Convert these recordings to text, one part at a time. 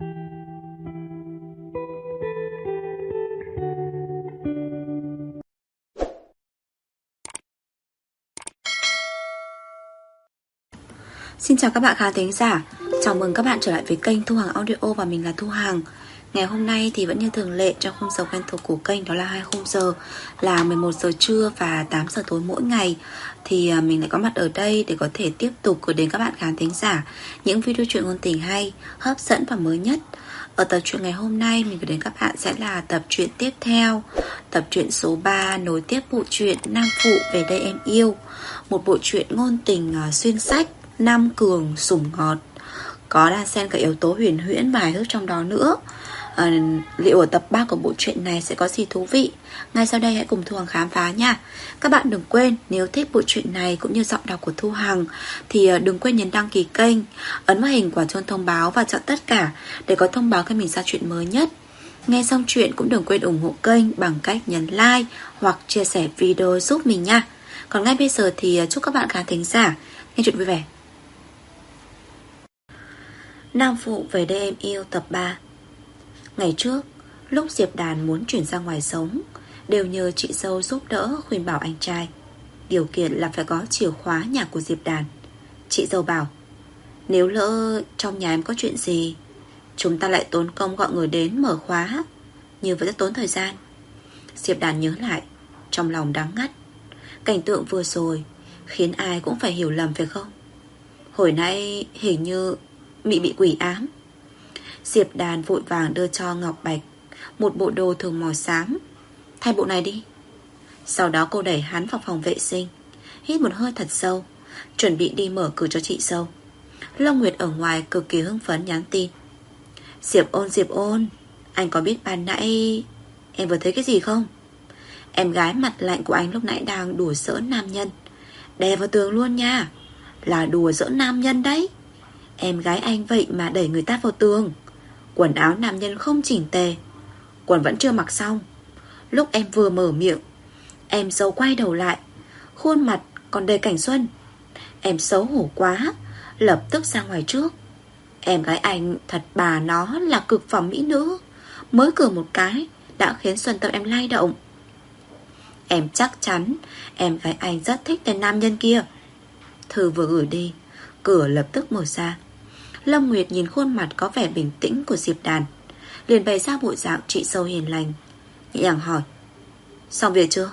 Xin chào các bạn khán thính giả. Chào mừng các bạn trở lại với kênh Thu Hằng Audio và mình là Thu Hằng. Ngày hôm nay thì vẫn như thường lệ trong khung giờ quen thuộc của kênh đó là hai khung giờ là 11 giờ trưa và 8 giờ tối mỗi ngày. Thì à, mình lại có mặt ở đây để có thể tiếp tục gửi đến các bạn khán thính giả những video truyện ngôn tình hay, hấp dẫn và mới nhất. Ở tập truyện ngày hôm nay mình gửi đến các bạn sẽ là tập truyện tiếp theo, tập truyện số 3 nối tiếp bộ truyện Nam phụ về đây em yêu, một bộ truyện ngôn tình à, xuyên sách Nam cường sủng ngọt. Có đan xen cả yếu tố huyền huyễn và hài hước trong đó nữa à, Liệu ở tập 3 của bộ truyện này sẽ có gì thú vị? Ngay sau đây hãy cùng Thu Hằng khám phá nha. Các bạn đừng quên nếu thích bộ truyện này cũng như giọng đọc của Thu Hằng Thì ờ, đừng quên nhấn đăng ký kênh Ấn vào hình quả chuông thông báo và chọn tất cả Để có thông báo khi mình ra chuyện mới nhất. Nghe xong chuyện cũng đừng quên ủng hộ kênh bằng cách nhấn like hoặc chia sẻ video giúp mình nha. Còn ngay bây giờ thì ờ, chúc các bạn khán thính giả nghe chuyện vui vẻ. Nam Phụ về đây em yêu tập 3 Ngày trước, lúc Diệp Đàn muốn chuyển ra ngoài sống Đều nhờ chị dâu giúp đỡ khuyên bảo anh trai. Điều kiện là phải có chìa khóa nhà của Diệp Đàn. Chị dâu bảo Nếu lỡ trong nhà em có chuyện gì Chúng ta lại tốn công gọi người đến mở khóa. Như vậy rất tốn thời gian. Diệp Đàn nhớ lại Trong lòng đáng ngắt. Cảnh tượng vừa rồi Khiến ai cũng phải hiểu lầm phải không? Hồi nãy hình như Mị bị quỷ ám. Diệp đàn vội vàng đưa cho Ngọc Bạch Một bộ đồ thường màu xám Thay bộ này đi. Sau đó cô đẩy hắn vào phòng vệ sinh, Hít một hơi thật sâu, Chuẩn bị đi mở cửa cho chị sâu Long Nguyệt ở ngoài cực kỳ hưng phấn nhắn tin. Diệp ôn Diệp ôn, Anh có biết ban nãy Em vừa thấy cái gì không? Em gái mặt lạnh của anh lúc nãy đang đùa giỡn nam nhân. Đè vào tường luôn nha, Là đùa giỡn nam nhân đấy. Em gái anh vậy mà đẩy người ta vào tường. Quần áo nam nhân không chỉnh tề. Quần vẫn chưa mặc xong. Lúc em vừa mở miệng, Em dâu quay đầu lại. Khuôn mặt còn đầy cảnh xuân. Em xấu hổ quá, Lập tức ra ngoài trước. Em gái anh, thật bà nó là cực phẩm mỹ nữ. Mới cửa một cái, Đã khiến Xuân tâm em lay động. Em chắc chắn, Em gái anh rất thích tên nam nhân kia. Thư vừa gửi đi, Cửa lập tức mở ra. Lâm Nguyệt nhìn khuôn mặt có vẻ bình tĩnh của Diệp Đàn. Liền bày ra bộ dạng chị sâu hiền lành. Nhẹ nhàng hỏi, Xong việc chưa?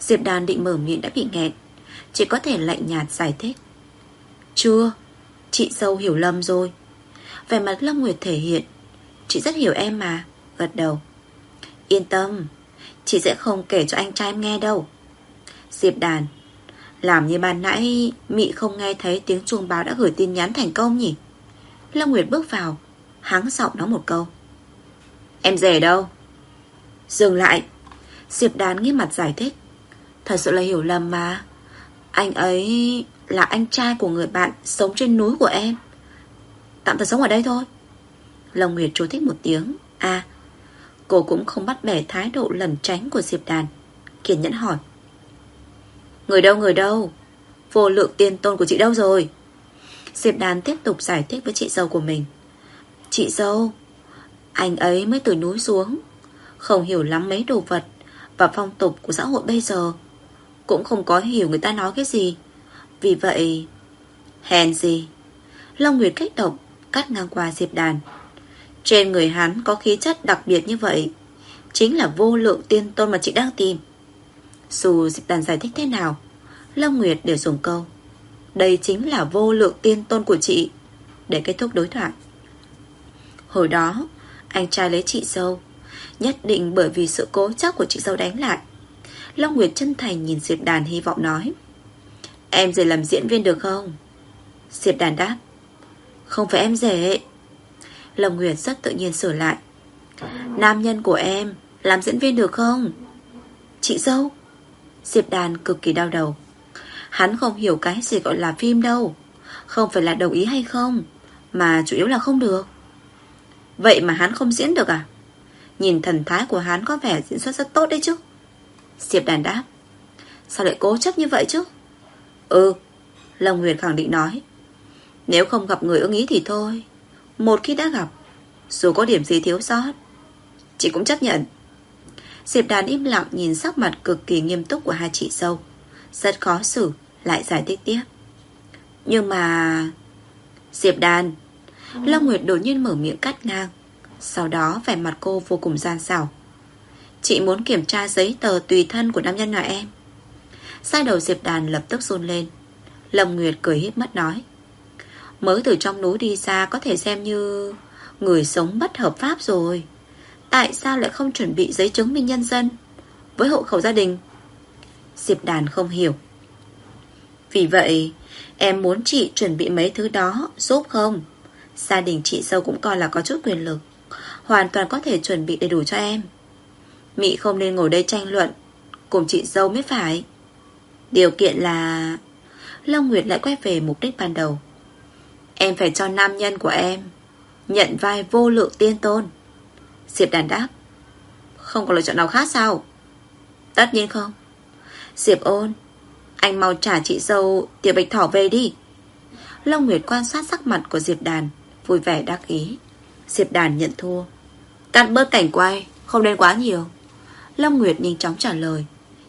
Diệp Đàn định mở miệng đã bị nghẹn, Chỉ có thể lạnh nhạt giải thích, Chưa, Chị sâu hiểu lầm rồi. Về mặt Lâm Nguyệt thể hiện, Chị rất hiểu em mà, Gật đầu. Yên tâm, Chị sẽ không kể cho anh trai em nghe đâu. Diệp Đàn, Làm như ban nãy Mị không nghe thấy tiếng chuông báo đã gửi tin nhắn thành công nhỉ? Lâm Nguyệt bước vào, Hắng giọng nói một câu. Em rể đâu? Dừng lại. Diệp Đán nghiêm mặt giải thích. Thật sự là hiểu lầm mà. Anh ấy là anh trai của người bạn Sống trên núi của em. Tạm thời sống ở đây thôi. Lâm Nguyệt chú thích một tiếng. À Cô cũng không bắt bẻ thái độ lẩn tránh của Diệp Đàn. Kiên nhẫn hỏi. Người đâu người đâu? Vô lượng tiên tôn của chị đâu rồi? Diệp Đàn tiếp tục giải thích với chị dâu của mình. Chị dâu, Anh ấy mới từ núi xuống, Không hiểu lắm mấy đồ vật Và phong tục của xã hội bây giờ. Cũng không có hiểu người ta nói cái gì. Vì vậy, Hèn gì? Long Nguyệt kích động, Cắt ngang qua Diệp Đàn. Trên người hắn có khí chất đặc biệt như vậy, Chính là vô lượng tiên tôn mà chị đang tìm. Dù Diệp Đàn giải thích thế nào, Long Nguyệt đều dùng câu đây chính là vô lượng tiên tôn của chị. Để kết thúc đối thoại. Hồi đó, Anh trai lấy chị dâu. Nhất định bởi vì sự cố chấp của chị dâu đánh lại. Long Nguyệt chân thành nhìn Diệp Đàn hy vọng nói. Em rể làm diễn viên được không? Diệp Đàn đáp. Không phải em rể. Long Nguyệt rất tự nhiên sửa lại. Nam nhân của em Làm diễn viên được không? Chị dâu. Diệp Đàn cực kỳ đau đầu. Hắn không hiểu cái gì gọi là phim đâu. Không phải là đồng ý hay không, Mà chủ yếu là không được. Vậy mà hắn không diễn được à? Nhìn thần thái của hắn có vẻ diễn xuất rất tốt đấy chứ? Diệp đàn đáp. Sao lại cố chấp như vậy chứ? Ừ Lâm Nguyệt khẳng định nói. Nếu không gặp người ưng ý thì thôi. Một khi đã gặp, Dù có điểm gì thiếu sót, Chị cũng chấp nhận. Diệp đàn im lặng nhìn sắc mặt cực kỳ nghiêm túc của hai chị dâu. Rất khó xử. Lại giải thích tiếp. Nhưng mà, Diệp đàn Long Nguyệt đột nhiên mở miệng cắt ngang. Sau đó, vẻ mặt cô vô cùng gian xảo. Chị muốn kiểm tra giấy tờ tùy thân của nam nhân nhà em. Sai đầu Diệp Đàn lập tức run lên. Lâm Nguyệt cười híp mắt nói Mới từ trong núi đi ra Có thể xem như Người sống bất hợp pháp rồi. Tại sao lại không chuẩn bị giấy chứng minh nhân dân? Với hộ khẩu gia đình? Diệp Đàn không hiểu. Vì vậy, Em muốn chị chuẩn bị mấy thứ đó, Giúp không? Gia đình chị dâu cũng coi là có chút quyền lực, Hoàn toàn có thể chuẩn bị đầy đủ cho em. Mị không nên ngồi đây tranh luận, Cùng chị dâu mới phải. Điều kiện là, Long Nguyệt lại quay về mục đích ban đầu. Em phải cho nam nhân của em Nhận vai vô lượng tiên tôn. Diệp đàn đáp, Không có lựa chọn nào khác sao? Tất nhiên không. Diệp ôn anh mau trả chị dâu Tiểu Bạch Thỏ về đi. Long Nguyệt quan sát sắc mặt của Diệp đàn, Vui vẻ đắc ý. Diệp đàn nhận thua. Cắt bớt cảnh quay Không nên quá nhiều. Long Nguyệt nhanh chóng trả lời.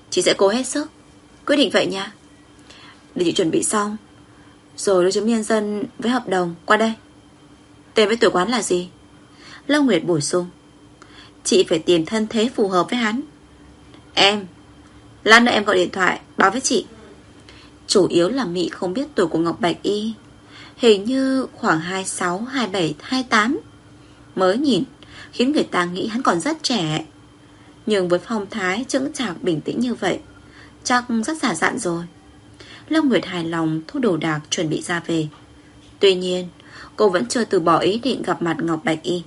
Chị sẽ cố hết sức. Quyết định vậy nha. Để chị chuẩn bị xong. Rồi đưa chứng nhân dân với hợp đồng Qua đây. Tên với tuổi quán là gì? Long Nguyệt bổ sung. Chị phải tìm thân thế phù hợp với hắn. Em, Lát nữa em gọi điện thoại báo với chị. Chủ yếu là mỹ không biết tuổi của Ngọc Bạch Y. Hình như khoảng 26, 27, 28 Mới nhìn Khiến người ta nghĩ hắn còn rất trẻ. Nhưng với phong thái chững chạc bình tĩnh như vậy Chắc rất giả dặn rồi. Lâm Nguyệt hài lòng thu đồ đạc chuẩn bị ra về. Tuy nhiên Cô vẫn chưa từ bỏ ý định gặp mặt Ngọc Bạch Y.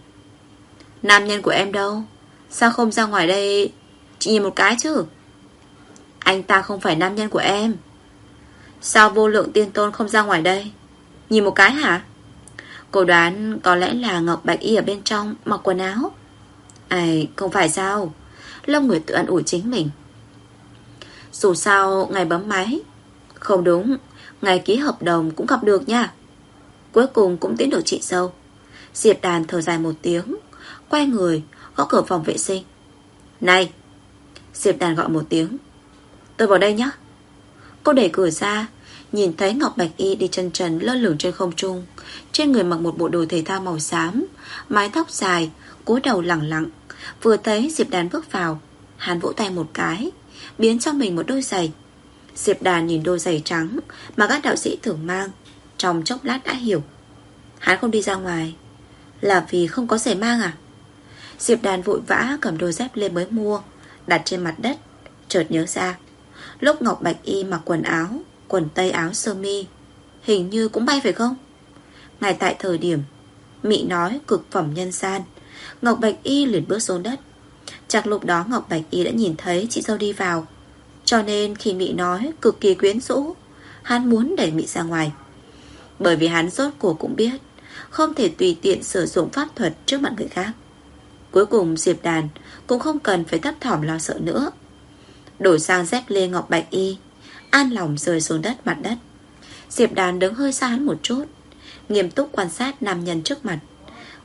Nam nhân của em đâu? Sao không ra ngoài đây? Chị nhìn một cái chứ? Anh ta không phải nam nhân của em. Sao vô lượng tiên tôn không ra ngoài đây? Nhìn một cái hả? Cô đoán có lẽ là Ngọc Bạch Y ở bên trong Mặc quần áo. Ai không phải sao? Lâm Nguyệt tự ăn ủi chính mình. Dù sao, ngày bấm máy. Không đúng, Ngày ký hợp đồng cũng gặp được nha. Cuối cùng cũng tiến được chị sâu. Diệp đàn thở dài một tiếng, Quay người, Gõ cửa phòng vệ sinh. Này! Diệp đàn gọi một tiếng. Tôi vào đây nhé Cô đẩy cửa ra, Nhìn thấy Ngọc Bạch Y đi chân trần lơ lửng trên không trung. Trên người mặc một bộ đồ thể thao màu xám, Mái tóc dài, cúi đầu lẳng lặng. Vừa thấy Diệp Đàn bước vào, Hắn vỗ tay một cái, Biến cho mình một đôi giày. Diệp Đàn nhìn đôi giày trắng Mà các đạo sĩ thường mang, Trong chốc lát đã hiểu. Hắn không đi ra ngoài, Là vì không có giày mang à? Diệp Đàn vội vã cầm đôi dép lên mới mua, Đặt trên mặt đất, Chợt nhớ ra Lúc Ngọc Bạch Y mặc quần áo, Quần tây áo sơ mi, Hình như cũng bay phải không? Ngay tại thời điểm, Mị nói cực phẩm nhân gian, Ngọc Bạch Y liền bước xuống đất. Chắc lúc đó Ngọc Bạch Y đã nhìn thấy chị dâu đi vào, Cho nên khi Mị nói cực kỳ quyến rũ, Hắn muốn đẩy Mị ra ngoài. Bởi vì hắn rốt cuộc cũng biết, Không thể tùy tiện sử dụng pháp thuật trước mặt người khác. Cuối cùng Diệp Đàn Cũng không cần phải thấp thỏm lo sợ nữa. Đổi sang dép lê Ngọc Bạch Y. An lòng rơi xuống đất mặt đất. Diệp Đàn đứng hơi xa hắn một chút. Nghiêm túc quan sát nam nhân trước mặt.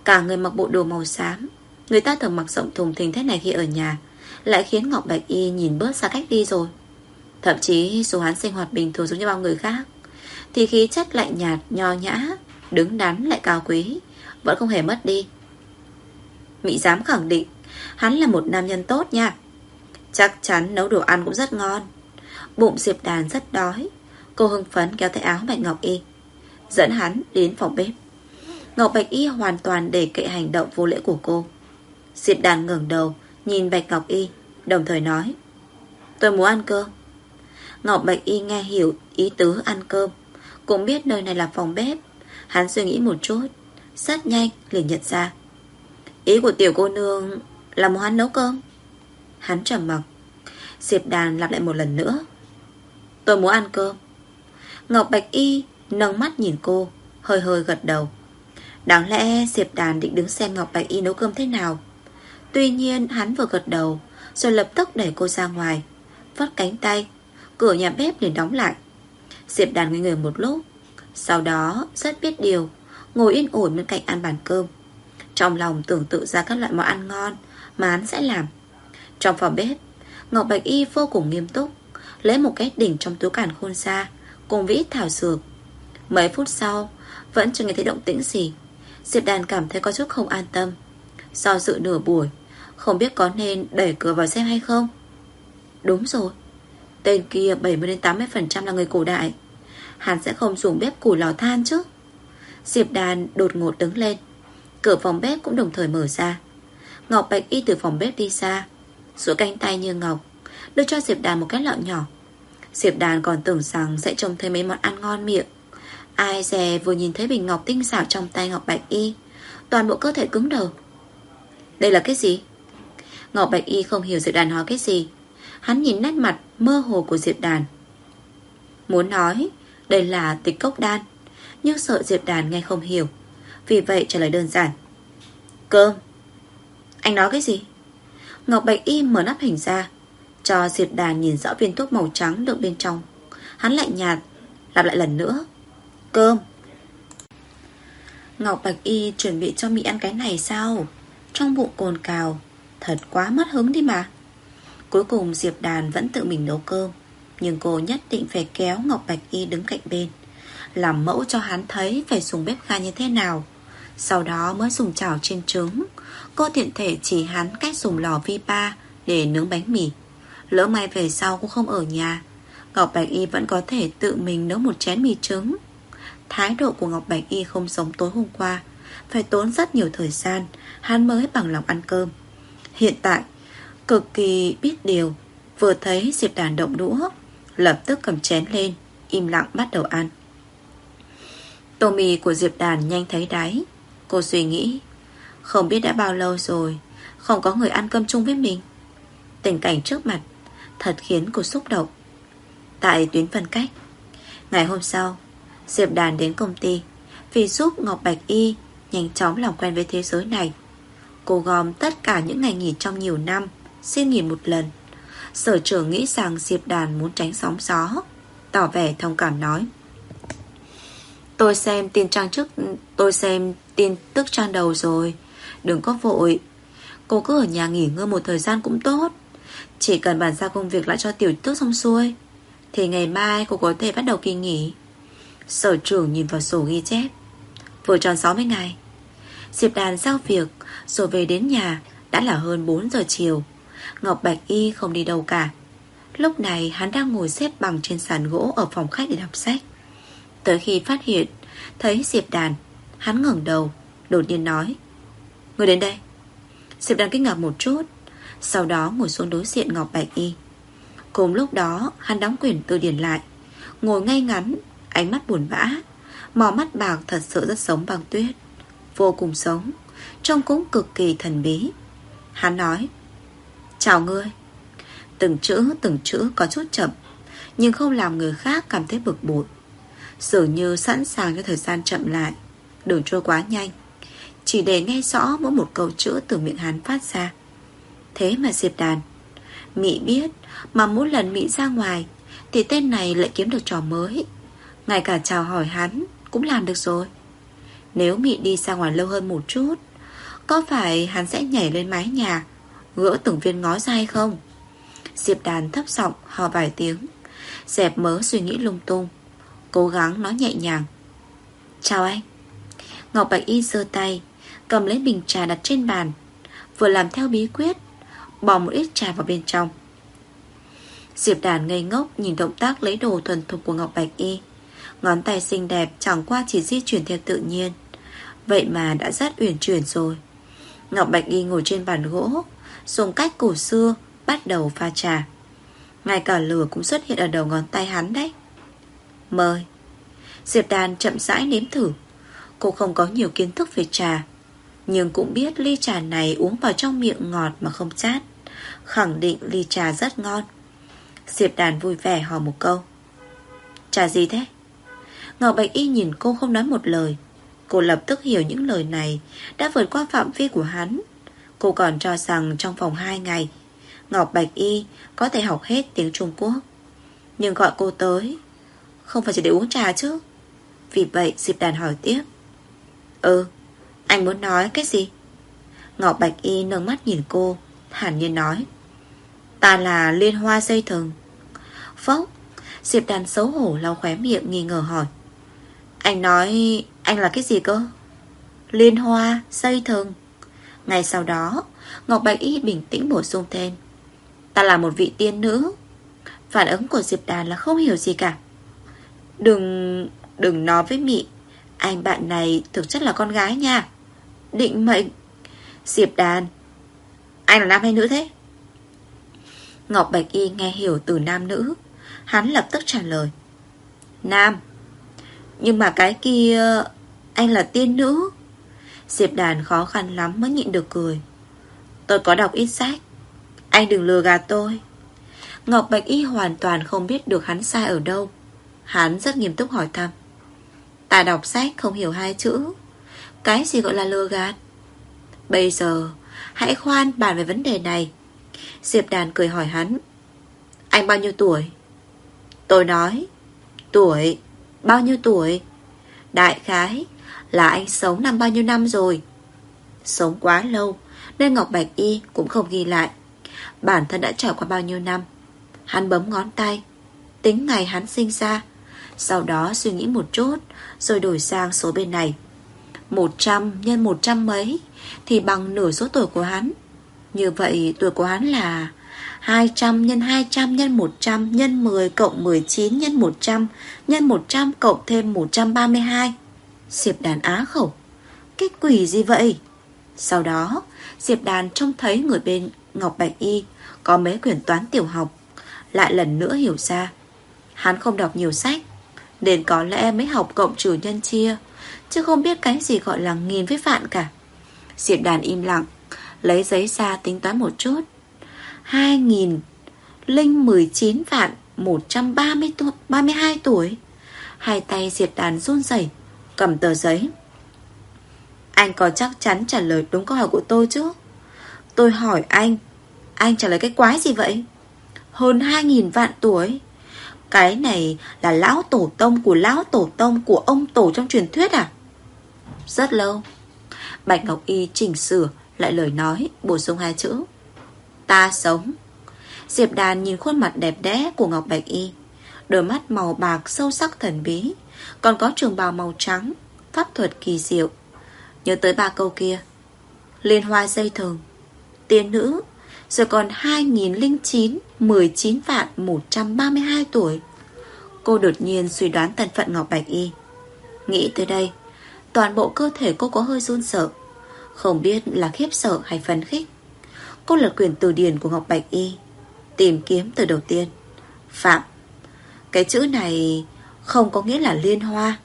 Cả người mặc bộ đồ màu xám. Người ta thường mặc rộng thùng thình thế này khi ở nhà. Lại khiến Ngọc Bạch Y nhìn bớt xa cách đi rồi. Thậm chí dù hắn sinh hoạt bình thường giống như bao người khác Thì khí chất lạnh nhạt, nho nhã Đứng đắn lại cao quý Vẫn không hề mất đi. Mỹ dám khẳng định Hắn là một nam nhân tốt nha. Chắc chắn nấu đồ ăn cũng rất ngon. Bụng Diệp Đàn rất đói. Cô hưng phấn kéo tay áo Bạch Ngọc Y, Dẫn hắn đến phòng bếp. Ngọc Bạch Y hoàn toàn để kệ hành động vô lễ của cô. Diệp Đàn ngẩng đầu, Nhìn Bạch Ngọc Y, Đồng thời nói, Tôi muốn ăn cơm. Ngọc Bạch Y nghe hiểu ý tứ ăn cơm, Cũng biết nơi này là phòng bếp. Hắn suy nghĩ một chút, Rất nhanh liền nhận ra. Ý của tiểu cô nương Là muốn hắn nấu cơm. Hắn trầm mặc. Diệp Đàn lặp lại một lần nữa. Tôi muốn ăn cơm. Ngọc Bạch Y nâng mắt nhìn cô, Hơi hơi gật đầu. Đáng lẽ Diệp Đàn định đứng xem Ngọc Bạch Y nấu cơm thế nào. Tuy nhiên, hắn vừa gật đầu, Rồi lập tức đẩy cô ra ngoài, Vắt cánh tay, Cửa nhà bếp liền đóng lại. Diệp Đàn ngây người một lúc, Sau đó rất biết điều, Ngồi yên ổn bên cạnh ăn bàn cơm. Trong lòng tưởng tượng ra các loại món ăn ngon Mà hắn sẽ làm. Trong phòng bếp. Ngọc Bạch Y vô cùng nghiêm túc, Lấy một cái đỉnh trong túi cản khôn ra, Cùng vĩ thảo dược. Mấy phút sau, Vẫn chưa nghe thấy động tĩnh gì. Diệp Đàn cảm thấy có chút không an tâm. Do dự nửa buổi, Không biết có nên đẩy cửa vào xem hay không? Đúng rồi, Tên kia 70-80% là người cổ đại. Hắn sẽ không dùng bếp củi lò than chứ? Diệp Đàn đột ngột đứng lên. Cửa phòng bếp cũng đồng thời mở ra. Ngọc Bạch Y từ phòng bếp đi xa Giữa cánh tay như ngọc, Đưa cho Diệp Đàn một cái lọ nhỏ. Diệp Đàn còn tưởng rằng sẽ trông thấy mấy món ăn ngon miệng. Ai dè vừa nhìn thấy bình ngọc tinh xảo trong tay Ngọc Bạch Y, Toàn bộ cơ thể cứng đờ. Đây là cái gì? Ngọc Bạch Y không hiểu Diệp Đàn nói cái gì. Hắn nhìn nét mặt mơ hồ của Diệp Đàn. Muốn nói, Đây là tịch cốc đan, Nhưng sợ Diệp Đàn nghe không hiểu. Vì vậy trả lời đơn giản. Cơm. Anh nói cái gì? Ngọc Bạch Y mở nắp hình ra, Cho Diệp Đà nhìn rõ viên thuốc màu trắng đựng bên trong. Hắn lạnh nhạt, Lặp lại lần nữa. Cơm. Ngọc Bạch Y chuẩn bị cho Mỹ ăn cái này sao? Trong bụng cồn cào, Thật quá mất hứng đi mà. Cuối cùng Diệp Đàn vẫn tự mình nấu cơm, Nhưng cô nhất định phải kéo Ngọc Bạch Y đứng cạnh bên. Làm mẫu cho hắn thấy phải dùng bếp ga như thế nào. Sau đó mới dùng chảo chiên trứng Cô tiện thể chỉ hắn cách dùng lò vi ba Để nướng bánh mì. Lỡ mai về sau cũng không ở nhà, Ngọc Bạch Y vẫn có thể tự mình nấu một chén mì trứng. Thái độ của Ngọc Bạch Y không giống tối hôm qua, Phải tốn rất nhiều thời gian, Hắn mới bằng lòng ăn cơm. Hiện tại, Cực kỳ biết điều, Vừa thấy Diệp Đàn động đũa, Lập tức cầm chén lên, Im lặng bắt đầu ăn. Tô mì của Diệp Đàn nhanh thấy đáy, Cô suy nghĩ không biết đã bao lâu rồi, Không có người ăn cơm chung với mình. Tình cảnh trước mặt Thật khiến cô xúc động. Tại tuyến phân cách, Ngày hôm sau, Diệp Đàn đến công ty Vì giúp Ngọc Bạch Y Nhanh chóng làm quen với thế giới này. Cô gom tất cả những ngày nghỉ trong nhiều năm, Xin nghỉ một lần. Sở trưởng nghĩ rằng Diệp Đàn muốn tránh sóng gió, Tỏ vẻ thông cảm nói. Tôi xem tin trang trước, Tôi xem tin tức trang đầu rồi. Đừng có vội. Cô cứ ở nhà nghỉ ngơi một thời gian cũng tốt. Chỉ cần bàn giao công việc lại cho tiểu tước xong xuôi, Thì ngày mai cô có thể bắt đầu kỳ nghỉ. Sở trưởng nhìn vào sổ ghi chép. Vừa tròn 60 ngày. Diệp đàn giao việc, Rồi về đến nhà, Đã là hơn 4 giờ chiều. Ngọc Bạch Y không đi đâu cả. Lúc này, hắn đang ngồi xếp bằng trên sàn gỗ Ở phòng khách để đọc sách. Tới khi phát hiện, Thấy Diệp Đàn, Hắn ngẩng đầu, Đột nhiên nói Người đến đây. Diệp Đàn kinh ngạc một chút, Sau đó ngồi xuống đối diện Ngọc Bạch Y. Cùng lúc đó, hắn đóng quyển từ điển lại, Ngồi ngay ngắn, Ánh mắt buồn bã, mò mắt bạc thật sự rất sống bằng tuyết, Vô cùng sống, Trông cũng cực kỳ thần bí. Hắn nói, Chào ngươi. Từng chữ từng chữ có chút chậm, Nhưng không làm người khác cảm thấy bực bội. Dường như sẵn sàng cho thời gian chậm lại, Đừng trôi quá nhanh. Chỉ để nghe rõ mỗi một câu chữ từ miệng hắn phát ra. Thế mà Diệp Đàn, Mị biết Mà mỗi lần Mị ra ngoài, Thì tên này lại kiếm được trò mới. Ngay cả chào hỏi hắn Cũng làm được rồi. Nếu Mị đi ra ngoài lâu hơn một chút, Có phải hắn sẽ nhảy lên mái nhà, Gỡ từng viên ngó ra hay không? Diệp đàn thấp giọng hò vài tiếng, Dẹp mớ suy nghĩ lung tung, Cố gắng nói nhẹ nhàng. Chào anh. Ngọc Bạch Y giơ tay Cầm lấy bình trà đặt trên bàn, Vừa làm theo bí quyết, Bỏ một ít trà vào bên trong. Diệp đàn ngây ngốc Nhìn động tác lấy đồ thuần thục của Ngọc Bạch Y. Ngón tay xinh đẹp chẳng qua chỉ di chuyển theo tự nhiên. Vậy mà đã rất uyển chuyển rồi. Ngọc Bạch Y ngồi trên bàn gỗ, Dùng cách cổ xưa Bắt đầu pha trà. Ngay cả lửa cũng xuất hiện ở đầu ngón tay hắn đấy. Mời. Diệp Đàn chậm rãi nếm thử. Cô không có nhiều kiến thức về trà nhưng cũng biết ly trà này uống vào trong miệng ngọt mà không chát. Khẳng định ly trà rất ngon. Diệp Đàn vui vẻ hỏi một câu. Trà gì thế? Ngọc Bạch Y nhìn cô không nói một lời. Cô lập tức hiểu những lời này Đã vượt qua phạm vi của hắn. Cô còn cho rằng trong vòng 2 ngày, Ngọc Bạch Y có thể học hết tiếng Trung Quốc. Nhưng gọi cô tới, Không phải chỉ để uống trà chứ. Vì vậy Diệp Đàn hỏi tiếp. Ừ anh muốn nói cái gì? Ngọc Bạch Y nâng mắt nhìn cô, thản nhiên nói. Ta là liên hoa dây thừng Phốc, Diệp đàn xấu hổ lau khóe miệng nghi ngờ hỏi. Anh nói, Anh là cái gì cơ? Liên hoa dây thừng Ngay sau đó, Ngọc Bạch Y bình tĩnh bổ sung thêm. Ta là một vị tiên nữ. Phản ứng của Diệp Đàn là không hiểu gì cả. Đừng Đừng nói với Mị. Anh bạn này thực chất là con gái nha. Định mệnh. Diệp Đàn, Anh là nam hay nữ thế? Ngọc Bạch Y nghe hiểu từ nam nữ, Hắn lập tức trả lời. Nam, Nhưng mà cái kia, Anh là tiên nữ. Diệp Đàn khó khăn lắm mới nhịn được cười. Tôi có đọc ít sách, Anh đừng lừa gạt tôi. Ngọc Bạch Y hoàn toàn không biết được hắn sai ở đâu. Hắn rất nghiêm túc hỏi thăm. Ta đọc sách không hiểu hai chữ. Cái gì gọi là lừa gạt? Bây giờ, Hãy khoan bàn về vấn đề này. Diệp Đàn cười hỏi hắn. Anh bao nhiêu tuổi? Tôi nói, Tuổi, Bao nhiêu tuổi? Đại khái Là anh sống năm bao nhiêu năm rồi? Sống quá lâu, Nên Ngọc Bạch Y cũng không ghi lại. Bản thân đã trải qua bao nhiêu năm? Hắn bấm ngón tay. Tính ngày hắn sinh ra. Sau đó suy nghĩ một chút, Rồi đổi sang số bên này. 100 nhân 100 mấy, Thì bằng nửa số tuổi của hắn. Như vậy, tuổi của hắn là 200 nhân 200 nhân 100 nhân 10 cộng 19 nhân 100 nhân 100 cộng thêm 132 Diệp đàn á khẩu. Cái quỷ gì vậy? Sau đó, Diệp đàn trông thấy người bên Ngọc Bạch Y Có mấy quyển toán tiểu học, Lại lần nữa hiểu ra. Hắn không đọc nhiều sách, Nên có lẽ mới học cộng trừ nhân chia Chứ không biết cái gì gọi là nghìn với vạn cả. Diệp đàn im lặng Lấy giấy ra tính toán một chút. 2.000 Linh 19 vạn 130 tuổi, 32 tuổi. Hai tay Diệp đàn run rẩy Cầm tờ giấy. Anh có chắc chắn trả lời đúng câu hỏi của tôi chứ? Tôi hỏi anh Anh trả lời cái quái gì vậy? Hơn 2.000 vạn tuổi. Cái này là lão tổ tông của lão tổ tông Của ông tổ trong truyền thuyết à? Rất lâu. Bạch Ngọc Y chỉnh sửa, lại lời nói, Bổ sung hai chữ. Ta sống. Diệp Đàn nhìn khuôn mặt đẹp đẽ của Ngọc Bạch Y. Đôi mắt màu bạc sâu sắc thần bí, Còn có trường bào màu trắng, Pháp thuật kỳ diệu. Nhớ tới ba câu kia. Liên hoa dây thường. Tiên nữ rồi còn 2009 19 vạn 132 tuổi. Cô đột nhiên suy đoán thân phận Ngọc Bạch Y. Nghĩ tới đây, Toàn bộ cơ thể cô có hơi run sợ. Không biết là khiếp sợ hay phấn khích. Cô lật quyển từ điển của Ngọc Bạch Y. Tìm kiếm từ đầu tiên. Phạm, Cái chữ này không có nghĩa là liên hoa.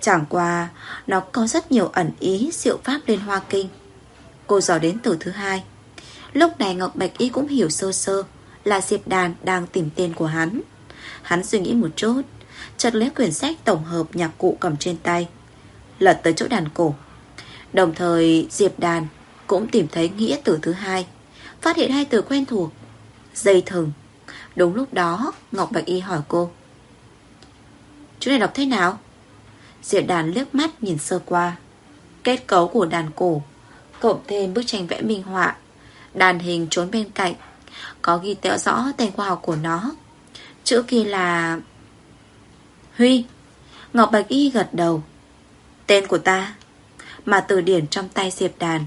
Chẳng qua, Nó có rất nhiều ẩn ý Diệu pháp liên hoa kinh. Cô dò đến từ thứ hai. Lúc này Ngọc Bạch Y cũng hiểu sơ sơ Là Diệp Đàn đang tìm tên của hắn. Hắn suy nghĩ một chút, Chợt lấy quyển sách tổng hợp nhạc cụ cầm trên tay, Lật tới chỗ đàn cổ. Đồng thời, Diệp Đàn Cũng tìm thấy nghĩa từ thứ hai, Phát hiện hai từ quen thuộc, Dây thừng. Đúng lúc đó, Ngọc Bạch Y hỏi cô, Chú này đọc thế nào? Diệp đàn liếc mắt nhìn sơ qua. Kết cấu của đàn cổ, Cộng thêm bức tranh vẽ minh họa Đàn hình trốn bên cạnh. Có ghi tẹo rõ tên khoa học của nó. Chữ kia là Huy. Ngọc Bạch Y gật đầu. Tên của ta. Mà từ điển trong tay Diệp đàn.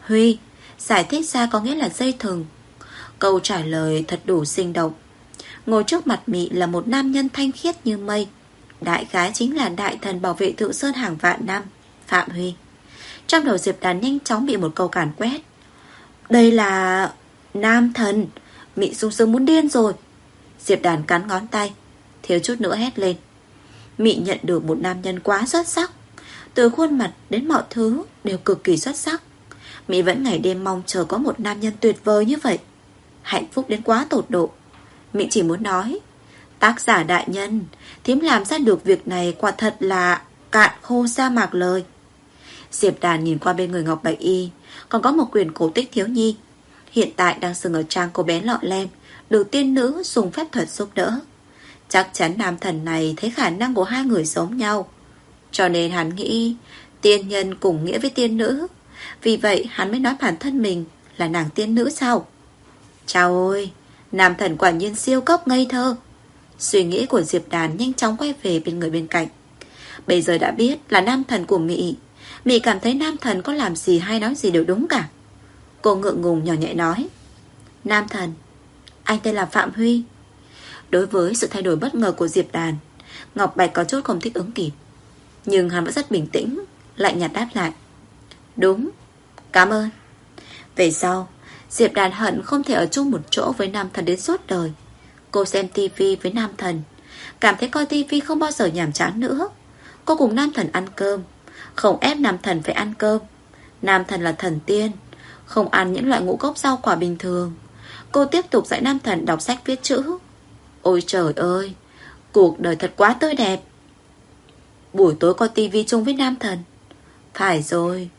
Huy, Giải thích ra có nghĩa là dây thừng. Câu trả lời thật đủ sinh động. Ngồi trước mặt Mị là một nam nhân thanh khiết như mây. Đại gái chính là đại thần bảo vệ thượng sơn hàng vạn năm, Phạm Huy. Trong đầu Diệp Đàn nhanh chóng bị một câu cản quét. Đây là... Nam thần. Mị sung sướng muốn điên rồi. Diệp Đàn cắn ngón tay, Thiếu chút nữa hét lên. Mị nhận được một nam nhân quá xuất sắc. Từ khuôn mặt đến mọi thứ Đều cực kỳ xuất sắc. Mỹ vẫn ngày đêm mong chờ có một nam nhân tuyệt vời như vậy. Hạnh phúc đến quá tột độ. Mỹ chỉ muốn nói, Tác giả đại nhân, Thím làm ra được việc này quả thật là Cạn khô sa mạc lời. Diệp đàn nhìn qua bên người Ngọc Bạch Y. Còn có một quyển cổ tích thiếu nhi. Hiện tại đang sừng ở trang cô bé lọ lem, Được tiên nữ dùng phép thuật giúp đỡ. Chắc chắn nam thần này Thấy khả năng của hai người giống nhau. Cho nên hắn nghĩ, Tiên nhân cùng nghĩa với tiên nữ. Vì vậy hắn mới nói bản thân mình Là nàng tiên nữ sao? Chào ôi, Nam thần quả nhiên siêu cốc ngây thơ. Suy nghĩ của Diệp Đàn nhanh chóng quay về bên người bên cạnh. Bây giờ đã biết là nam thần của Mỹ mị cảm thấy nam thần có làm gì hay nói gì đều đúng cả. Cô ngượng ngùng nhỏ nhẹ nói. Nam thần Anh tên là Phạm Huy. Đối với sự thay đổi bất ngờ của Diệp Đàn Ngọc Bạch có chút không thích ứng kịp. Nhưng hắn vẫn rất bình tĩnh Lạnh nhạt đáp lại. Đúng, cảm ơn. Về sau Diệp Đàn hận không thể ở chung một chỗ với nam thần đến suốt đời. Cô xem tivi với nam thần Cảm thấy coi tivi không bao giờ nhàm chán nữa. Cô cùng nam thần ăn cơm không ép nam thần phải ăn cơm. Nam thần là thần tiên, Không ăn những loại ngũ cốc rau quả bình thường. Cô tiếp tục dạy nam thần đọc sách viết chữ. Ôi trời ơi, Cuộc đời thật quá tươi đẹp. Buổi tối coi tivi chung với nam thần. Phải rồi,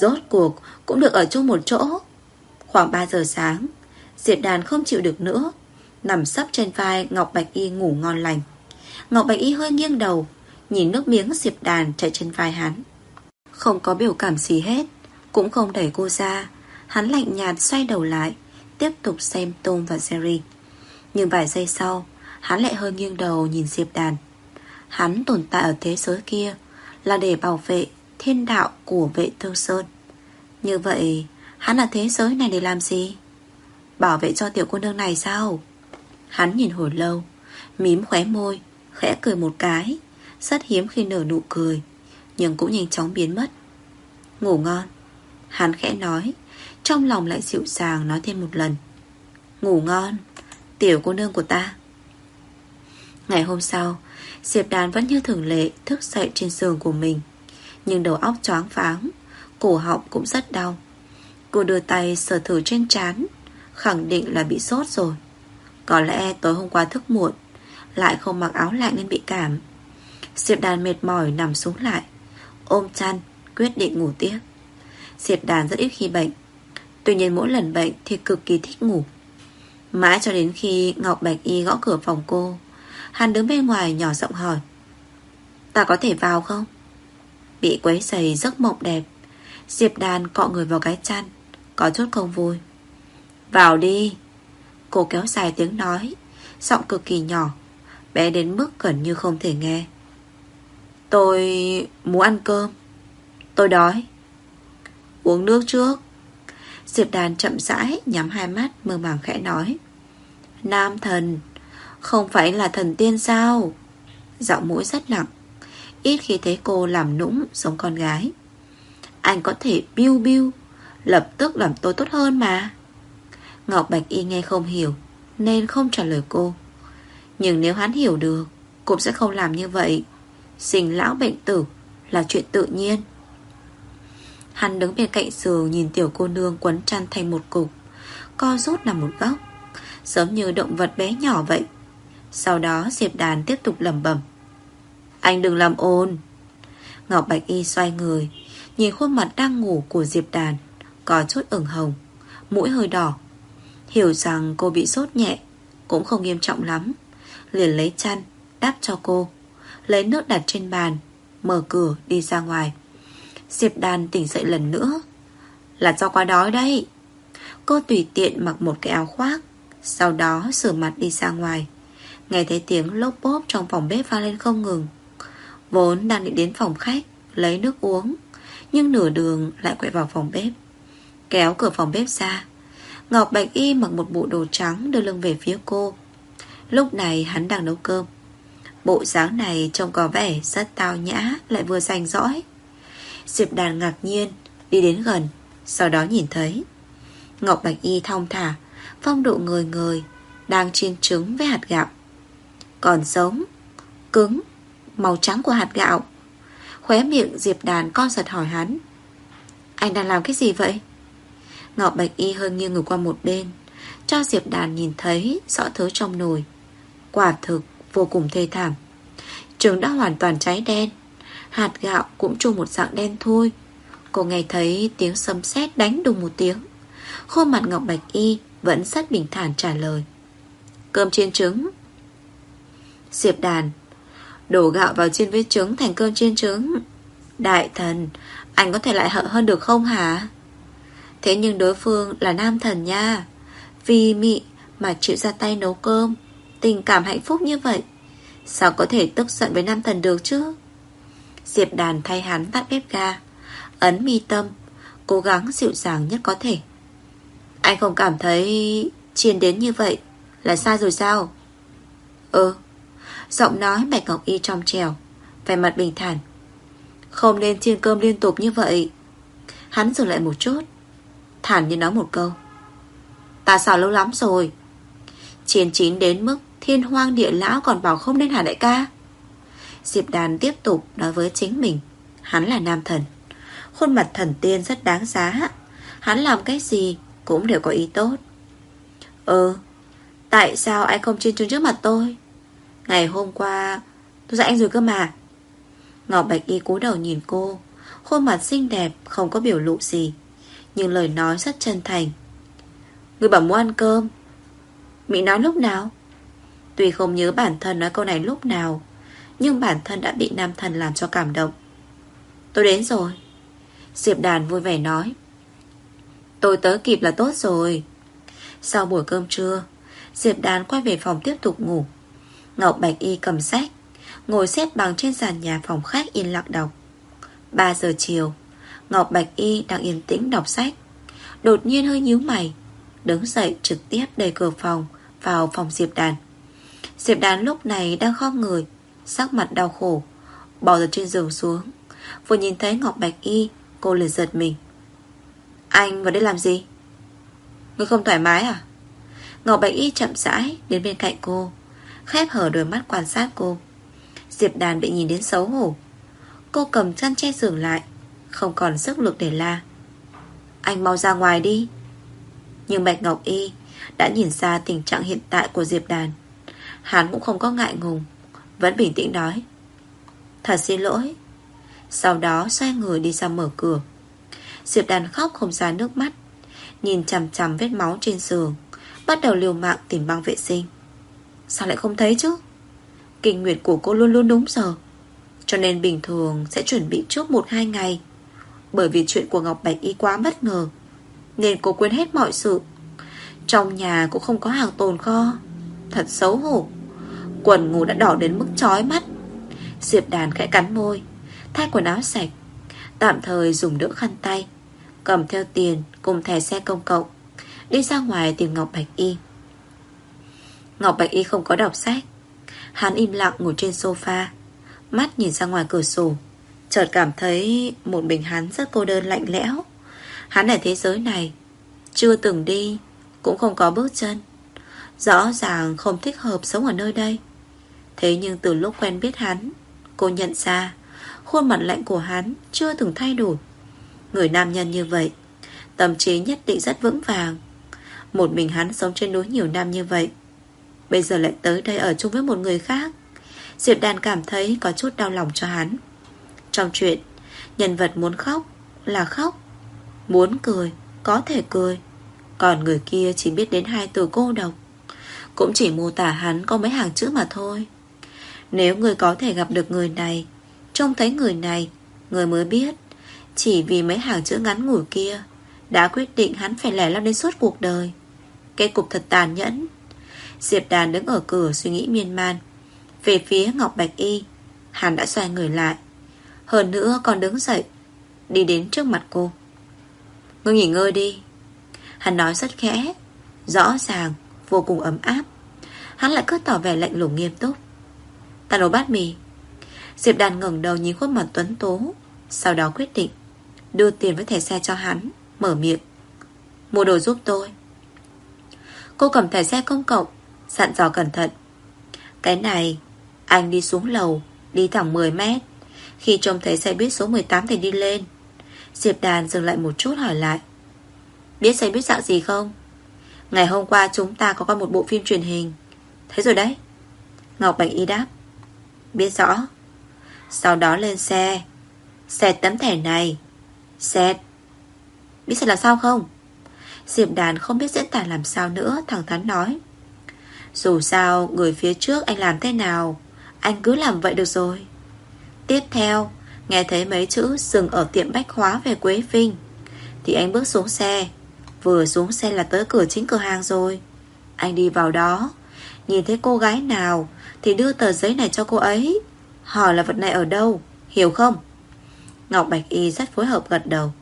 Rốt cuộc cũng được ở chung một chỗ. Khoảng 3 giờ sáng, Diệp đàn không chịu được nữa, Nằm sấp trên vai Ngọc Bạch Y ngủ ngon lành. Ngọc Bạch Y hơi nghiêng đầu, Nhìn nước miếng Diệp đàn chạy trên vai hắn. Không có biểu cảm gì hết, Cũng không đẩy cô ra. Hắn lạnh nhạt xoay đầu lại, Tiếp tục xem Tom và Jerry. Nhưng vài giây sau, Hắn lại hơi nghiêng đầu nhìn Diệp đàn. Hắn tồn tại ở thế giới kia Là để bảo vệ thiên đạo của vệ Thương Sơn. Như vậy, Hắn là thế giới này để làm gì? Bảo vệ cho tiểu cô nương này sao? Hắn nhìn hồi lâu, Mím khóe môi, Khẽ cười một cái. Rất hiếm khi nở nụ cười. Nhưng cũng nhanh chóng biến mất. Ngủ ngon, Hắn khẽ nói, Trong lòng lại dịu dàng nói thêm một lần. Ngủ ngon, Tiểu cô nương của ta. Ngày hôm sau, Diệp đàn vẫn như thường lệ Thức dậy trên giường của mình, Nhưng đầu óc choáng váng, Cổ họng cũng rất đau. Cô đưa tay sờ thử trên trán, Khẳng định là bị sốt rồi. Có lẽ tối hôm qua thức muộn, Lại không mặc áo lạnh nên bị cảm. Diệp đàn mệt mỏi nằm xuống lại Ôm chăn, Quyết định ngủ tiếp. Diệp đàn rất ít khi bệnh. Tuy nhiên mỗi lần bệnh thì cực kỳ thích ngủ. Mãi cho đến khi Ngọc Bạch Y gõ cửa phòng cô, Hắn đứng bên ngoài nhỏ giọng hỏi, Ta có thể vào không? Bị quấy giày giấc mộng đẹp, Diệp đàn cọ người vào cái chăn, có chút không vui. Vào đi. Cô kéo dài tiếng nói, Giọng cực kỳ nhỏ, Bé đến mức gần như không thể nghe. Tôi muốn ăn cơm. Tôi đói. Uống nước trước. Diệp đàn chậm rãi Nhắm hai mắt, mơ màng khẽ nói. Nam thần, Không phải là thần tiên sao? Giọng mũi rất nặng. Ít khi thấy cô làm nũng giống con gái. Anh có thể biu biu, Lập tức làm tôi tốt hơn mà. Ngọc Bạch Y nghe không hiểu, Nên không trả lời cô. Nhưng nếu hắn hiểu được, Cũng sẽ không làm như vậy. Sinh lão bệnh tử là chuyện tự nhiên. Hắn đứng bên cạnh giường Nhìn tiểu cô nương quấn chăn thành một cục. Co rút nằm một góc, Giống như động vật bé nhỏ vậy. Sau đó Diệp Đàn tiếp tục lầm bẩm. Anh đừng làm ồn. Ngọc Bạch Y xoay người, Nhìn khuôn mặt đang ngủ của Diệp Đàn, có chút ửng hồng, Mũi hơi đỏ. Hiểu rằng cô bị sốt nhẹ, Cũng không nghiêm trọng lắm. Liền lấy chăn đắp cho cô. Lấy nước đặt trên bàn, Mở cửa đi ra ngoài. Diệp đàn tỉnh dậy lần nữa. Là do quá đói đấy. Cô tùy tiện mặc một cái áo khoác, Sau đó sửa mặt đi ra ngoài. Nghe thấy tiếng lốp bốp trong phòng bếp vang lên không ngừng. Vốn đang định đến phòng khách, Lấy nước uống, Nhưng nửa đường lại quay vào phòng bếp. Kéo cửa phòng bếp ra, Ngọc Bạch Y mặc một bộ đồ trắng Đưa lưng về phía cô. Lúc này hắn đang nấu cơm. Bộ dáng này trông có vẻ rất tao nhã, Lại vừa rành rõi. Diệp đàn ngạc nhiên, Đi đến gần, Sau đó nhìn thấy. Ngọc Bạch Y thong thả, Phong độ người người Đang chiên trứng với hạt gạo. Còn sống, Cứng, Màu trắng của hạt gạo. Khóe miệng Diệp đàn co giật hỏi hắn. Anh đang làm cái gì vậy? Ngọc Bạch Y hơi nghiêng người qua một bên, Cho Diệp Đàn nhìn thấy Rõ thứ trong nồi. Quả thực vô cùng thê thảm. Trứng đã hoàn toàn cháy đen, Hạt gạo cũng chung một dạng đen thôi. Cô nghe thấy tiếng sấm sét đánh đùng một tiếng. Khuôn mặt Ngọc Bạch Y Vẫn rất bình thản trả lời. Cơm chiên trứng. Diệp đàn, Đổ gạo vào chiên với trứng thành cơm chiên trứng. Đại thần, Anh có thể lại hợ hơn được không hả? Thế nhưng đối phương là nam thần nha. Vì mị mà chịu ra tay nấu cơm. Tình cảm hạnh phúc như vậy, Sao có thể tức giận với nam thần được chứ? Diệp đàn thay hắn tắt bếp ga, Ấn mi tâm, Cố gắng dịu dàng nhất có thể. Anh không cảm thấy Chiên đến như vậy Là sai rồi sao? Ừ Giọng nói Bạch Ngọc Y trong trèo, Vẻ mặt bình thản. Không nên chiên cơm liên tục như vậy. Hắn dừng lại một chút, Thản như nói một câu. Ta xào lâu lắm rồi. Chiên chín đến mức Thiên hoang địa lão còn bảo không nên hả đại ca? Diệp đàn tiếp tục nói với chính mình, Hắn là nam thần. Khuôn mặt thần tiên rất đáng giá. Hắn làm cái gì Cũng đều có ý tốt. Ừ Tại sao anh không trên trứng trước mặt tôi? Ngày hôm qua, Tôi dạy anh rồi cơ mà. Ngọc Bạch Y cúi đầu nhìn cô, Khuôn mặt xinh đẹp, Không có biểu lộ gì, Nhưng lời nói rất chân thành. Người bảo muốn ăn cơm Mỹ nói lúc nào? Tuy không nhớ bản thân nói câu này lúc nào, Nhưng bản thân đã bị nam thần làm cho cảm động. Tôi đến rồi. Diệp đàn vui vẻ nói. Tôi tới kịp là tốt rồi. Sau buổi cơm trưa, Diệp đàn quay về phòng tiếp tục ngủ. Ngọc Bạch Y cầm sách, Ngồi xếp bằng trên sàn nhà phòng khách yên lặng đọc. 3 giờ chiều, Ngọc Bạch Y đang yên tĩnh đọc sách. Đột nhiên hơi nhíu mày, Đứng dậy trực tiếp đẩy cửa phòng Vào phòng Diệp Đàn. Diệp đán lúc này đang khom người, Sắc mặt đau khổ Bỏ từ trên giường xuống. Vừa nhìn thấy Ngọc Bạch Y, Cô liền giật mình. Anh vào đây làm gì? Ngươi không thoải mái à? Ngọc Bạch Y chậm rãi đến bên cạnh cô, Khép hở đôi mắt quan sát cô. Diệp đàn bị nhìn đến xấu hổ. Cô cầm chăn che giường lại, Không còn sức lực để la. Anh mau ra ngoài đi. Nhưng Bạch Ngọc Y Đã nhìn ra tình trạng hiện tại của Diệp đàn Hắn cũng không có ngại ngùng, Vẫn bình tĩnh nói. Thật xin lỗi. Sau đó xoay người đi ra mở cửa. Diệp đàn khóc không ra nước mắt, Nhìn chằm chằm vết máu trên giường, Bắt đầu liều mạng tìm băng vệ sinh. Sao lại không thấy chứ? Kinh nguyệt của cô luôn luôn đúng giờ, Cho nên bình thường sẽ chuẩn bị trước 1-2 ngày. Bởi vì chuyện của Ngọc Bạch Y quá bất ngờ, Nên cô quên hết mọi sự. Trong nhà cũng không có hàng tồn kho, Thật xấu hổ. Quần ngủ đã đỏ đến mức chói mắt. Diệp đàn khẽ cắn môi, Thay quần áo sạch, Tạm thời dùng đỡ khăn tay, Cầm theo tiền cùng thẻ xe công cộng, Đi ra ngoài tìm Ngọc Bạch Y. Ngọc Bạch Y không có đọc sách, Hắn im lặng ngồi trên sofa, Mắt nhìn ra ngoài cửa sổ, Chợt cảm thấy một mình hắn rất cô đơn lạnh lẽo. Hắn ở thế giới này, Chưa từng đi, Cũng không có bước chân. Rõ ràng không thích hợp sống ở nơi đây. Thế nhưng từ lúc quen biết hắn, Cô nhận ra Khuôn mặt lạnh của hắn chưa từng thay đổi. Người nam nhân như vậy, Tâm trí nhất định rất vững vàng. Một mình hắn sống trên núi nhiều năm như vậy, Bây giờ lại tới đây ở chung với một người khác. Diệp Đàn cảm thấy có chút đau lòng cho hắn. Trong chuyện, Nhân vật muốn khóc là khóc, Muốn cười có thể cười. Còn người kia chỉ biết đến hai từ cô độc. Cũng chỉ mô tả hắn có mấy hàng chữ mà thôi. Nếu người có thể gặp được người này. Trông thấy người này Người mới biết. Chỉ vì mấy hàng chữ ngắn ngủi kia Đã quyết định hắn phải lẻ loi đến suốt cuộc đời. Kết cục thật tàn nhẫn. Diệp Đàn đứng ở cửa suy nghĩ miên man. Về phía Ngọc Bạch Y Hắn đã xoay người lại. Hơn nữa còn đứng dậy Đi đến trước mặt cô. Ngươi nghỉ ngơi đi. Hắn nói rất khẽ Rõ ràng, vô cùng ấm áp. Hắn lại cứ tỏ vẻ lạnh lùng nghiêm túc. Ta nấu bát mì. Diệp Đàn ngẩng đầu nhìn khuôn mặt tuấn tố Sau đó quyết định, Đưa tiền với thẻ xe cho hắn, Mở miệng. Mua đồ giúp tôi. Cô cầm thẻ xe công cộng, Dặn dò cẩn thận. Cái này, Anh đi xuống lầu, Đi thẳng 10 mét. Khi trông thấy xe buýt số 18 thì đi lên. Diệp Đàn dừng lại một chút hỏi lại. Biết xe buýt dạng gì không? Ngày hôm qua chúng ta có coi một bộ phim truyền hình. Thấy rồi đấy. Ngọc Bạch Y đáp. Biết rõ. Sau đó lên xe. Xẹt tấm thẻ này. Xẹt. Biết xe là sao không? Diệp Đàn không biết diễn tả làm sao nữa, Thẳng thắn nói. Dù sao, người phía trước anh làm thế nào, Anh cứ làm vậy được rồi. Tiếp theo, Nghe thấy mấy chữ dừng ở tiệm bách hóa về Quế Vinh, Thì anh bước xuống xe. Vừa xuống xe là tới cửa chính cửa hàng rồi. Anh đi vào đó, Nhìn thấy cô gái nào thì đưa tờ giấy này cho cô ấy. Hỏi là vật này ở đâu, Hiểu không? Ngọc Bạch Y rất phối hợp gật đầu.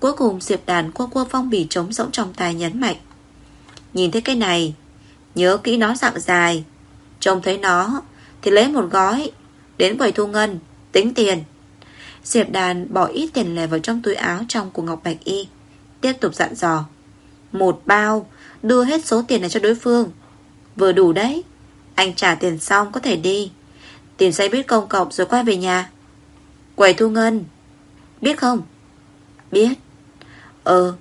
Cuối cùng Diệp Đàn qua qua phong bì trống rỗng trong tay nhấn mạnh. Nhìn thấy cái này, Nhớ kỹ nó dạng dài. Trông thấy nó Thì lấy một gói, Đến quầy thu ngân, Tính tiền. Diệp Đàn bỏ ít tiền lẻ vào trong túi áo trong của Ngọc Bạch Y, Tiếp tục dặn dò. Một bao, Đưa hết số tiền này cho đối phương. Vừa đủ đấy. Anh trả tiền xong có thể đi. Tìm xe buýt công cộng rồi quay về nhà. Quầy thu ngân. Biết không? Biết. Ừ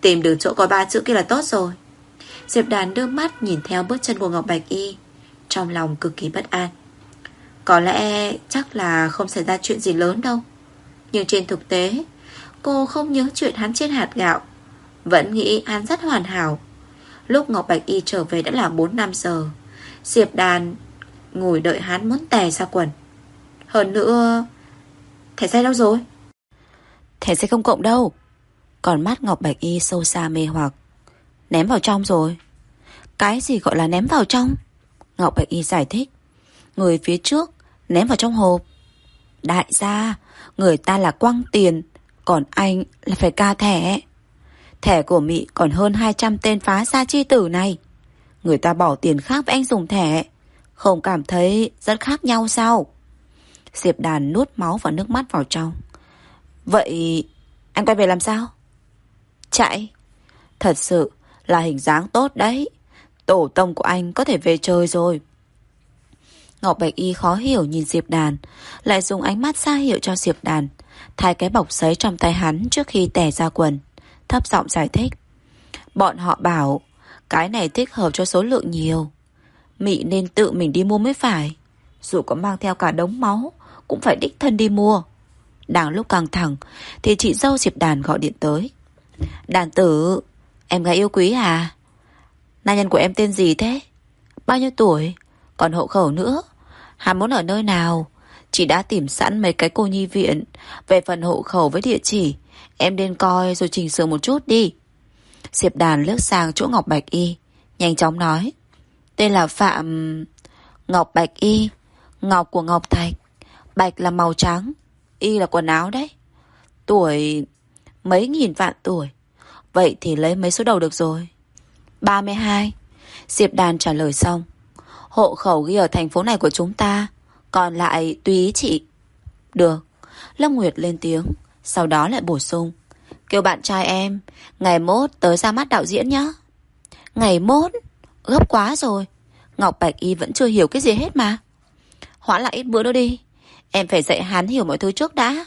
Tìm được chỗ có ba chữ kia là tốt rồi. Diệp Đàn đưa mắt nhìn theo bước chân của Ngọc Bạch Y, Trong lòng cực kỳ bất an. Có lẽ chắc là không xảy ra chuyện gì lớn đâu. Nhưng trên thực tế, Cô không nhớ chuyện hắn trên hạt gạo. Vẫn nghĩ hắn rất hoàn hảo. Lúc Ngọc Bạch Y trở về đã là 4 năm giờ. Diệp Đàn Ngồi đợi hắn muốn tè ra quần. Hơn nữa, Thẻ xe đâu rồi? Thẻ xe công cộng đâu. Còn mắt Ngọc Bạch Y sâu xa mê hoặc. Ném vào trong rồi. Cái gì gọi là ném vào trong? Ngọc Bạch Y giải thích. Người phía trước ném vào trong hộp. Đại gia, Người ta là quăng tiền, Còn anh là phải ca thẻ. Thẻ của mỹ còn hơn 200 tên phá gia chi tử này. Người ta bỏ tiền khác với anh dùng thẻ. Không cảm thấy rất khác nhau sao? Diệp đàn nuốt máu và nước mắt vào trong. Vậy anh quay về làm sao? Chạy. Thật sự là hình dáng tốt đấy. Tổ tông của anh có thể về chơi rồi. Ngọc Bạch Y khó hiểu nhìn Diệp Đàn, Lại dùng ánh mắt xa hiệu cho Diệp Đàn, Thay cái bọc giấy trong tay hắn trước khi tẻ ra quần, Thấp giọng giải thích. Bọn họ bảo cái này thích hợp cho số lượng nhiều. Mị nên tự mình đi mua mới phải. Dù có mang theo cả đống máu, Cũng phải đích thân đi mua. Đang lúc căng thẳng, Thì chị dâu Diệp Đàn gọi điện tới. Đàn tử, Em gái yêu quý à? Nam nhân của em tên gì thế? Bao nhiêu tuổi? Còn hộ khẩu nữa? Hắn muốn ở nơi nào? Chị đã tìm sẵn mấy cái cô nhi viện. Về phần hộ khẩu với địa chỉ, Em đến coi rồi chỉnh sửa một chút đi. Diệp đàn lướt sang chỗ Ngọc Bạch Y, Nhanh chóng nói. Tên là Phạm... Ngọc Bạch Y, Ngọc của Ngọc Thạch. Bạch là màu trắng, Y là quần áo đấy. Tuổi... Mấy nghìn vạn tuổi. Vậy thì lấy mấy số đầu được rồi? 32 Diệp Đàn trả lời xong. Hộ khẩu ghi ở thành phố này của chúng ta, Còn lại tùy ý chị. Được. Lâm Nguyệt lên tiếng, Sau đó lại bổ sung. Kêu bạn trai em, Ngày mốt tới ra mắt đạo diễn nhá. Ngày mốt? Gấp quá rồi. Ngọc Bạch Y vẫn chưa hiểu cái gì hết mà. Hoãn lại ít bữa nữa đi. Em phải dạy hắn hiểu mọi thứ trước đã.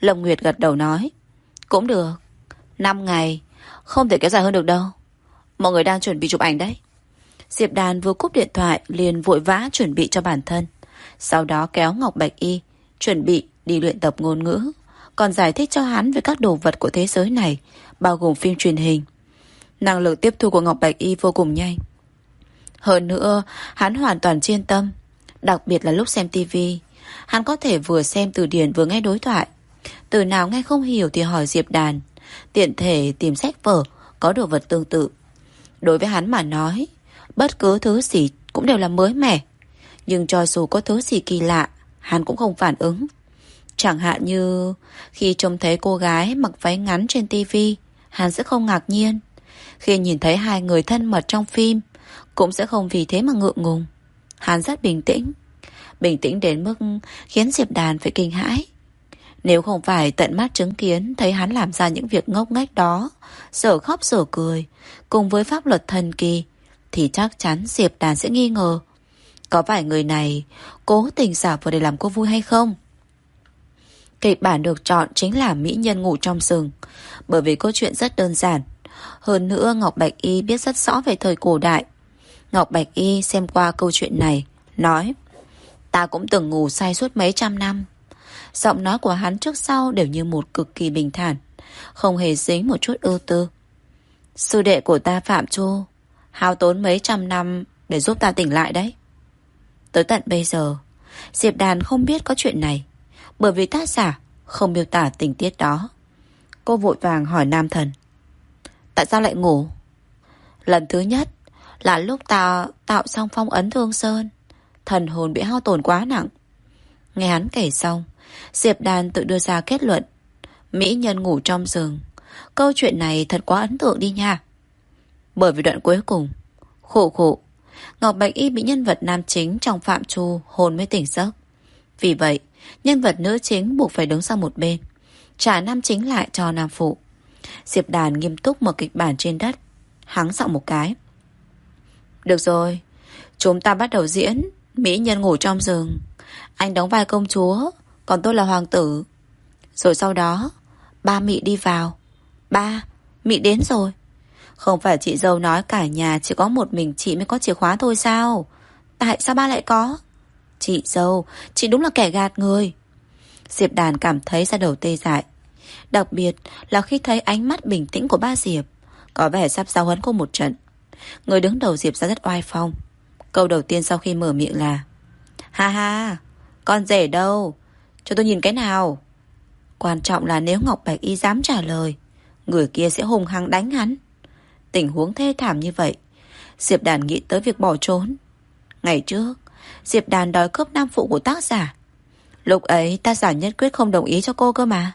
Lâm Nguyệt gật đầu nói. Cũng được. 5 ngày, Không thể kéo dài hơn được đâu. Mọi người đang chuẩn bị chụp ảnh đấy. Diệp Đàn vừa cúp điện thoại, liền vội vã chuẩn bị cho bản thân. Sau đó kéo Ngọc Bạch Y, Chuẩn bị đi luyện tập ngôn ngữ. Còn giải thích cho hắn về các đồ vật của thế giới này, Bao gồm phim truyền hình. Năng lực tiếp thu của Ngọc Bạch Y vô cùng nhanh. Hơn nữa, Hắn hoàn toàn chuyên tâm, Đặc biệt là lúc xem tivi Hắn có thể vừa xem từ điển vừa nghe đối thoại. Từ nào nghe không hiểu thì hỏi Diệp Đàn, Tiện thể tìm sách vở, Có đồ vật tương tự. Đối với hắn mà nói, Bất cứ thứ gì cũng đều là mới mẻ. Nhưng cho dù có thứ gì kỳ lạ, Hắn cũng không phản ứng. Chẳng hạn như, Khi trông thấy cô gái mặc váy ngắn trên tivi Hắn sẽ không ngạc nhiên. Khi nhìn thấy hai người thân mật trong phim, Cũng sẽ không vì thế mà ngượng ngùng. Hắn rất bình tĩnh. Bình tĩnh đến mức khiến Diệp Đàn phải kinh hãi. Nếu không phải tận mắt chứng kiến Thấy hắn làm ra những việc ngốc nghếch đó Sở khóc sở cười, Cùng với pháp luật thần kỳ, Thì chắc chắn Diệp Đàn sẽ nghi ngờ. Có phải người này Cố tình giả vờ để làm cô vui hay không? Kịch bản được chọn chính là Mỹ Nhân ngủ trong rừng. Bởi vì câu chuyện rất đơn giản. Hơn nữa, Ngọc Bạch Y biết rất rõ về thời cổ đại. Ngọc Bạch Y xem qua câu chuyện này, Nói, Ta cũng từng ngủ say suốt mấy trăm năm. Giọng nói của hắn trước sau đều như một cực kỳ bình thản, Không hề dính một chút ưu tư. Sư đệ của ta Phạm Chu, Hao tốn mấy trăm năm Để giúp ta tỉnh lại đấy. Tới tận bây giờ, Diệp Đàn không biết có chuyện này. Bởi vì tác giả không miêu tả tình tiết đó. Cô vội vàng hỏi nam thần. Tại sao lại ngủ? Lần thứ nhất là lúc ta tạo xong phong ấn thương sơn. Thần hồn bị hao tổn quá nặng. Nghe hắn kể xong, Diệp Đàn tự đưa ra kết luận. Mỹ nhân ngủ trong giường. Câu chuyện này thật quá ấn tượng đi nha. Bởi vì đoạn cuối cùng, khổ khổ, Ngọc Bạch Y bị nhân vật nam chính trong phạm chu hồn mới tỉnh giấc. Vì vậy, nhân vật nữ chính buộc phải đứng sang một bên, trả nam chính lại cho nam phụ. Diệp Đàn nghiêm túc mở kịch bản trên đất, hắng giọng một cái. Được rồi, chúng ta bắt đầu diễn, Mỹ nhân ngủ trong rừng. Anh đóng vai công chúa, còn tôi là hoàng tử. Rồi sau đó, ba Mị đi vào. Ba, Mị đến rồi. Không phải chị dâu nói cả nhà chỉ có một mình chị mới có chìa khóa thôi sao? Tại sao ba lại có? Chị dâu, chị đúng là kẻ gạt người. Diệp Đàn cảm thấy ra đầu tê dại. Đặc biệt là khi thấy ánh mắt bình tĩnh của ba Diệp. Có vẻ sắp giao huấn cô một trận. Người đứng đầu Diệp ra rất oai phong. Câu đầu tiên sau khi mở miệng là Ha ha, con rể đâu? Cho tôi nhìn cái nào? Quan trọng là nếu Ngọc Bạch Y dám trả lời, người kia sẽ hùng hăng đánh hắn. Tình huống thê thảm như vậy, Diệp Đàn nghĩ tới việc bỏ trốn. Ngày trước, Diệp Đàn đòi cướp nam phụ của tác giả. Lúc ấy tác giả nhất quyết không đồng ý cho cô cơ mà.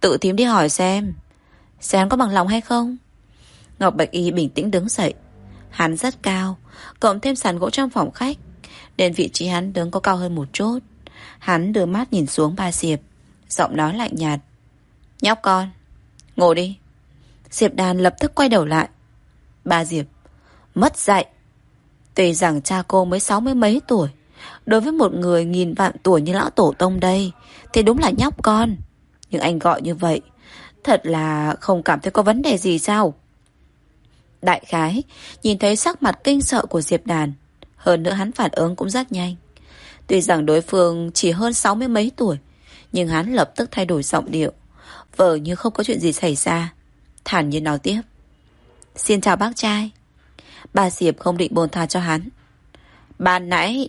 Tự thím đi hỏi xem, xem có bằng lòng hay không? Ngọc Bạch Y bình tĩnh đứng dậy. Hắn rất cao, cộng thêm sàn gỗ trong phòng khách. Nên vị trí hắn đứng có cao hơn một chút. Hắn đưa mắt nhìn xuống ba Diệp. Giọng nói lạnh nhạt. Nhóc con, ngồi đi. Diệp Đàn lập tức quay đầu lại. Ba Diệp, mất dạy. Tuy rằng cha cô mới sáu mươi mấy tuổi, đối với một người nghìn vạn tuổi như lão tổ tông đây, thì đúng là nhóc con. Nhưng anh gọi như vậy, thật là không cảm thấy có vấn đề gì sao? Đại khái, nhìn thấy sắc mặt kinh sợ của Diệp Đàn. Hơn nữa hắn phản ứng cũng rất nhanh. Tuy rằng đối phương chỉ hơn sáu mươi mấy tuổi, nhưng hắn lập tức thay đổi giọng điệu. vờ như không có chuyện gì xảy ra. Thản nhiên nói tiếp. Xin chào bác trai. Bà Diệp không định bồn tha cho hắn. Ban nãy,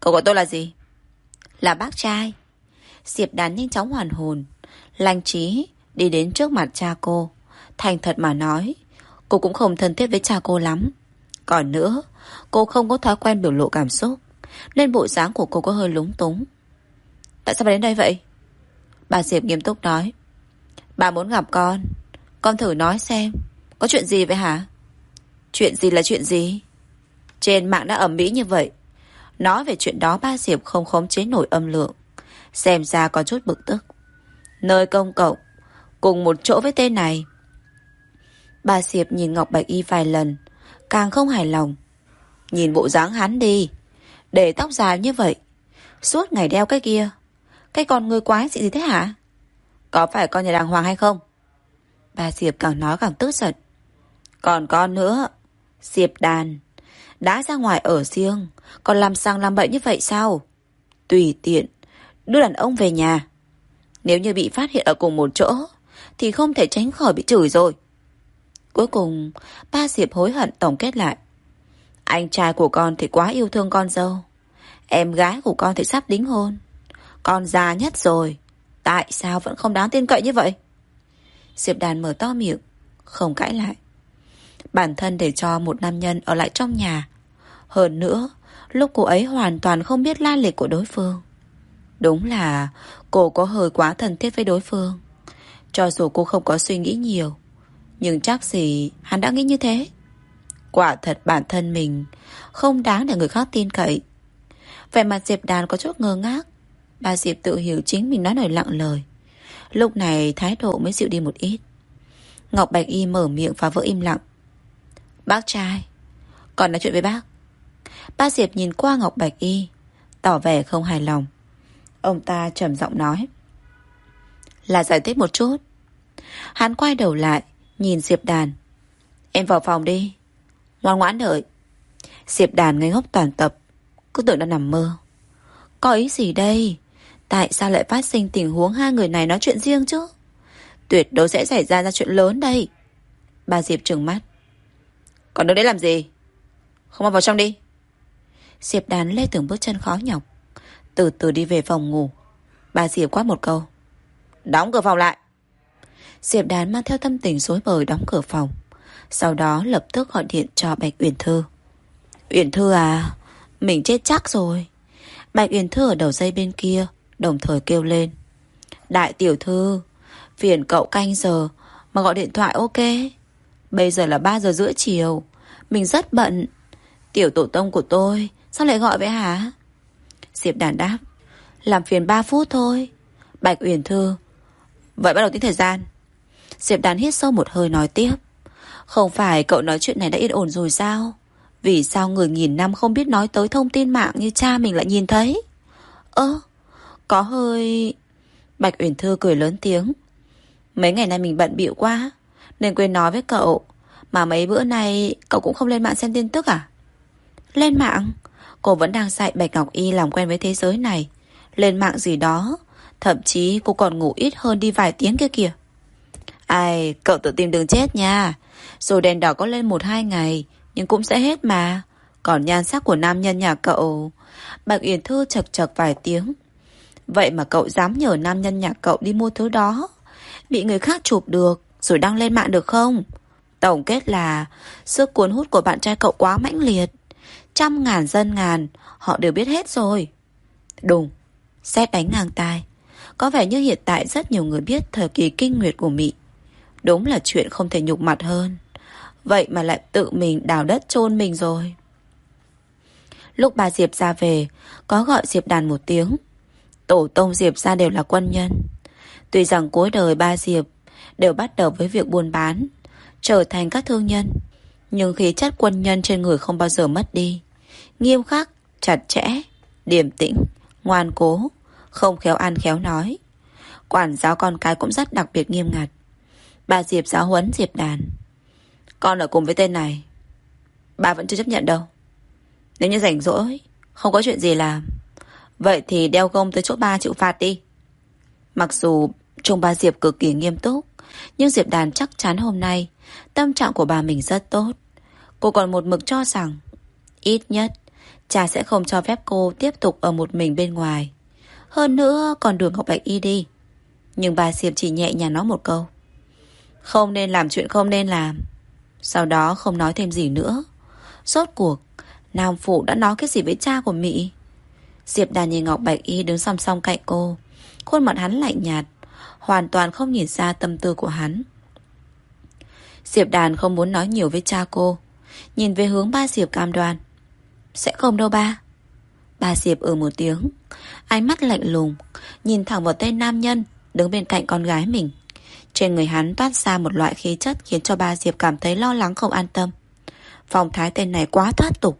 cậu gọi tôi là gì? Là bác trai. Diệp đán nhanh chóng hoàn hồn. Lanh trí đi đến trước mặt cha cô. Thành thật mà nói, cô cũng không thân thiết với cha cô lắm. Còn nữa, cô không có thói quen biểu lộ cảm xúc. Nên bộ dáng của cô có hơi lúng túng. Tại sao bà đến đây vậy? Bà Diệp nghiêm túc nói. Bà muốn gặp con. Con thử nói xem. Có chuyện gì vậy hả? Chuyện gì là chuyện gì? Trên mạng đã ẩm mỹ như vậy. Nói về chuyện đó, ba Diệp không khống chế nổi âm lượng. Xem ra có chút bực tức. Nơi công cộng. Cùng một chỗ với tên này. Bà Diệp nhìn Ngọc Bạch Y vài lần. Càng không hài lòng. Nhìn bộ dáng hắn đi. Để tóc dài như vậy. Suốt ngày đeo cái kia. Cái con người quái gì thế hả? Có phải con nhà đàng hoàng hay không? Bà Diệp càng nói càng tức giận. Còn con nữa. Diệp đàn. Đã ra ngoài ở riêng. Còn làm sang làm bậy như vậy sao? Tùy tiện. Đưa đàn ông về nhà. Nếu như bị phát hiện ở cùng một chỗ. Thì không thể tránh khỏi bị chửi rồi. Cuối cùng, ba Diệp hối hận tổng kết lại. Anh trai của con thì quá yêu thương con dâu. Em gái của con thì sắp đính hôn. Con già nhất rồi. Tại sao vẫn không đáng tin cậy như vậy? Diệp Đàn mở to miệng, không cãi lại. Bản thân để cho một nam nhân ở lại trong nhà. Hơn nữa, lúc cô ấy hoàn toàn không biết la lịch của đối phương. Đúng là cô có hơi quá thân thiết với đối phương. Cho dù cô không có suy nghĩ nhiều, nhưng chắc gì hắn đã nghĩ như thế. Quả thật bản thân mình không đáng để người khác tin cậy. về mặt Diệp Đàn có chút ngơ ngác. Bà Diệp tự hiểu chính mình nói lời lặng lời. Lúc này thái độ mới dịu đi một ít. Ngọc Bạch Y mở miệng và vỡ im lặng. Bác trai, còn nói chuyện với bác. Ba Diệp nhìn qua Ngọc Bạch Y, tỏ vẻ không hài lòng. Ông ta trầm giọng nói. Là giải thích một chút. Hắn quay đầu lại, nhìn Diệp Đàn. Em vào phòng đi. Ngoan ngoãn đợi. Diệp Đàn ngây ngốc toàn tập. Cứ tưởng đã nằm mơ. Có ý gì đây? Tại sao lại phát sinh tình huống hai người này nói chuyện riêng chứ? Tuyệt đối sẽ xảy ra ra chuyện lớn đây. Bà Diệp trừng mắt. Còn đứng đấy làm gì? Không vào trong đi. Diệp đàn lê từng bước chân khó nhọc. Từ từ đi về phòng ngủ. Bà Diệp quát một câu. Đóng cửa phòng lại. Diệp đàn mang theo tâm tình rối bời đóng cửa phòng. Sau đó lập tức gọi điện cho Bạch Uyển Thư. Uyển Thư à, mình chết chắc rồi. Bạch Uyển Thư ở đầu dây bên kia, đồng thời kêu lên. Đại tiểu thư, phiền cậu canh giờ mà gọi điện thoại ok. Bây giờ là 3 giờ rưỡi chiều, mình rất bận. Tiểu tổ tông của tôi, sao lại gọi vậy hả? Diệp đàn đáp, làm phiền 3 phút thôi. Bạch Uyển Thư, vậy bắt đầu tính thời gian. Diệp đàn hít sâu một hơi nói tiếp. Không phải cậu nói chuyện này đã yên ổn rồi sao? Vì sao người nghìn năm không biết nói tới thông tin mạng như cha mình lại nhìn thấy? Ơ, có hơi... Bạch Uyển Thư cười lớn tiếng. Mấy ngày nay mình bận bịu quá, nên quên nói với cậu. Mà mấy bữa nay cậu cũng không lên mạng xem tin tức à? Lên mạng? Cô vẫn đang dạy Bạch Ngọc Y làm quen với thế giới này. Lên mạng gì đó. Thậm chí cô còn ngủ ít hơn đi vài tiếng kia kìa. Ai, cậu tự tìm đường chết nha. dù đèn đỏ có lên một hai ngày, nhưng cũng sẽ hết mà. Còn nhan sắc của nam nhân nhà cậu... Bạch Uyển Thư chật chật vài tiếng. Vậy mà cậu dám nhờ nam nhân nhà cậu đi mua thứ đó. Bị người khác chụp được, rồi đăng lên mạng được không? Tổng kết là sức cuốn hút của bạn trai cậu quá mãnh liệt. Trăm ngàn dân ngàn, họ đều biết hết rồi. Đùng, xét đánh ngang tai. Có vẻ như hiện tại rất nhiều người biết thời kỳ kinh nguyệt của mỹ. Đúng là chuyện không thể nhục mặt hơn. Vậy mà lại tự mình đào đất chôn mình rồi. Lúc bà Diệp ra về, có gọi Diệp đàn một tiếng. Tổ tông Diệp ra đều là quân nhân. Tuy rằng cuối đời ba Diệp đều bắt đầu với việc buôn bán, trở thành các thương nhân. Nhưng khí chất quân nhân trên người không bao giờ mất đi. Nghiêm khắc, chặt chẽ, điềm tĩnh, ngoan cố, không khéo ăn khéo nói. Quản giáo con cái cũng rất đặc biệt nghiêm ngặt. Bà Diệp giáo huấn Diệp đàn. Con ở cùng với tên này. Bà vẫn chưa chấp nhận đâu. Nếu như rảnh rỗi, không có chuyện gì làm. Vậy thì đeo gông tới chỗ ba chịu phạt đi. Mặc dù trông ba Diệp cực kỳ nghiêm túc, nhưng Diệp Đàn chắc chắn hôm nay tâm trạng của bà mình rất tốt. Cô còn một mực cho rằng ít nhất cha sẽ không cho phép cô tiếp tục ở một mình bên ngoài. Hơn nữa còn đường Ngọc Bạch Y đi. Nhưng bà Diệp chỉ nhẹ nhàng nói một câu. Không nên làm chuyện không nên làm. Sau đó không nói thêm gì nữa. Rốt cuộc, Nam Phụ đã nói cái gì với cha của Mỹ? Diệp Đàn nhìn Ngọc Bạch Y đứng song song cạnh cô. Khuôn mặt hắn lạnh nhạt, hoàn toàn không nhìn ra tâm tư của hắn. Diệp Đàn không muốn nói nhiều với cha cô. Nhìn về hướng ba Diệp cam đoan. Sẽ không đâu ba. Ba Diệp ở một tiếng. Ánh mắt lạnh lùng, nhìn thẳng vào tên nam nhân đứng bên cạnh con gái mình. Trên người hắn toát ra một loại khí chất khiến cho ba Diệp cảm thấy lo lắng không an tâm. Phong thái tên này quá thoát tục.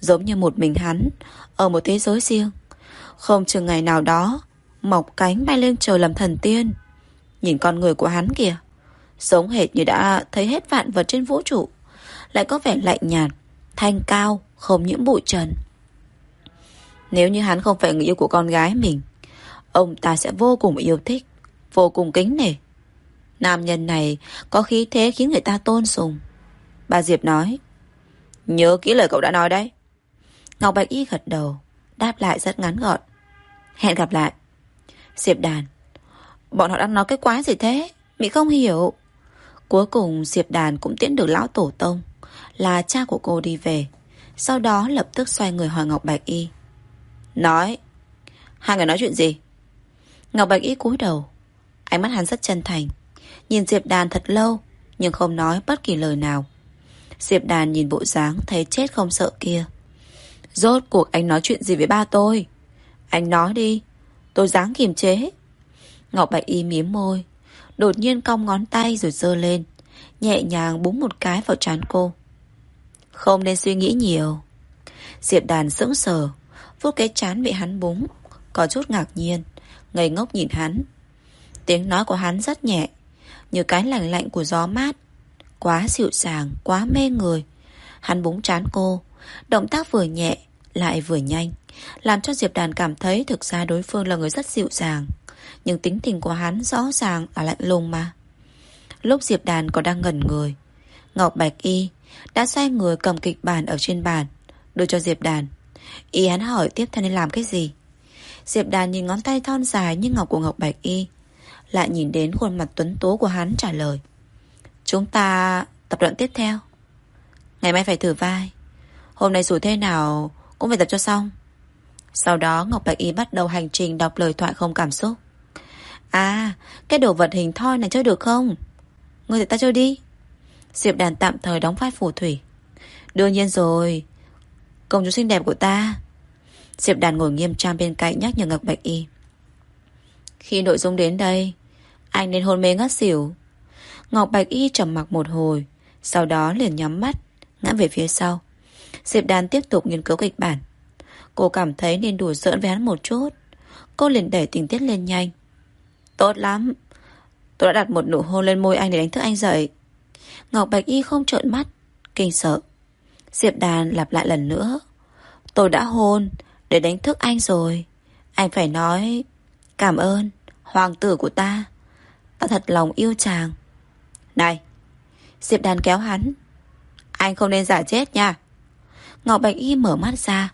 Giống như một mình hắn, ở một thế giới riêng. Không chừng ngày nào đó, mọc cánh bay lên trời làm thần tiên. Nhìn con người của hắn kìa. Giống hệt như đã thấy hết vạn vật trên vũ trụ. Lại có vẻ lạnh nhạt, thanh cao, không nhiễm bụi trần. Nếu như hắn không phải người yêu của con gái mình, ông ta sẽ vô cùng yêu thích, vô cùng kính nể. Nam nhân này có khí thế khiến người ta tôn sùng. Bà Diệp nói. Nhớ kỹ lời cậu đã nói đấy. Ngọc Bạch Y gật đầu, đáp lại rất ngắn gọn. Hẹn gặp lại. Diệp Đàn. Bọn họ đang nói cái quái gì thế? Mị không hiểu. Cuối cùng Diệp Đàn cũng tiễn được lão tổ tông, là cha của cô đi về. Sau đó lập tức xoay người hỏi Ngọc Bạch Y. Nói. Hai người nói chuyện gì? Ngọc Bạch Y cúi đầu. Ánh mắt hắn rất chân thành. Nhìn Diệp Đàn thật lâu Nhưng không nói bất kỳ lời nào Diệp Đàn nhìn bộ dáng thấy chết không sợ kia Rốt cuộc anh nói chuyện gì với ba tôi Anh nói đi Tôi dáng kiềm chế Ngọc Bạch Y miếm môi Đột nhiên cong ngón tay rồi dơ lên Nhẹ nhàng búng một cái vào trán cô Không nên suy nghĩ nhiều Diệp Đàn sững sờ Vuốt cái chán bị hắn búng Có chút ngạc nhiên Ngây ngốc nhìn hắn Tiếng nói của hắn rất nhẹ như cái lạnh lạnh của gió mát. Quá dịu dàng, quá mê người. Hắn búng chán cô, động tác vừa nhẹ, lại vừa nhanh, làm cho Diệp Đàn cảm thấy thực ra đối phương là người rất dịu dàng. Nhưng tính tình của hắn rõ ràng là lạnh lùng mà. Lúc Diệp Đàn còn đang ngẩn người, Ngọc Bạch Y đã xoay người cầm kịch bản ở trên bàn, đưa cho Diệp Đàn. Y hắn hỏi tiếp theo nên làm cái gì. Diệp Đàn nhìn ngón tay thon dài như ngọc của Ngọc Bạch Y Lại nhìn đến khuôn mặt tuấn tố của hắn trả lời Chúng ta tập đoạn tiếp theo Ngày mai phải thử vai Hôm nay dù thế nào Cũng phải tập cho xong sau đó Ngọc Bạch Y bắt đầu hành trình đọc lời thoại không cảm xúc. À Cái đồ vật hình thoi này chơi được không? Người để ta chơi đi. Diệp đàn tạm thời đóng vai phù thủy. Đương nhiên rồi, Công chúa xinh đẹp của ta. Diệp đàn ngồi nghiêm trang bên cạnh nhắc nhở Ngọc Bạch Y. Khi nội dung đến đây, Anh nên hôn mê ngất xỉu. Ngọc Bạch Y trầm mặc một hồi, Sau đó liền nhắm mắt, Ngã về phía sau. Diệp đàn tiếp tục nghiên cứu kịch bản. Cô cảm thấy nên đùa giỡn với hắn một chút. Cô liền đẩy tình tiết lên nhanh. Tốt lắm. Tôi đã đặt một nụ hôn lên môi anh để đánh thức anh dậy. Ngọc Bạch Y không trợn mắt, Kinh sợ. Diệp Đàn lặp lại lần nữa. Tôi đã hôn để đánh thức anh rồi. Anh phải nói, Cảm ơn, Hoàng tử của ta. Ta thật lòng yêu chàng. Này, Diệp Đàn kéo hắn. Anh không nên giả chết nha. Ngọc Bạch Y mở mắt ra.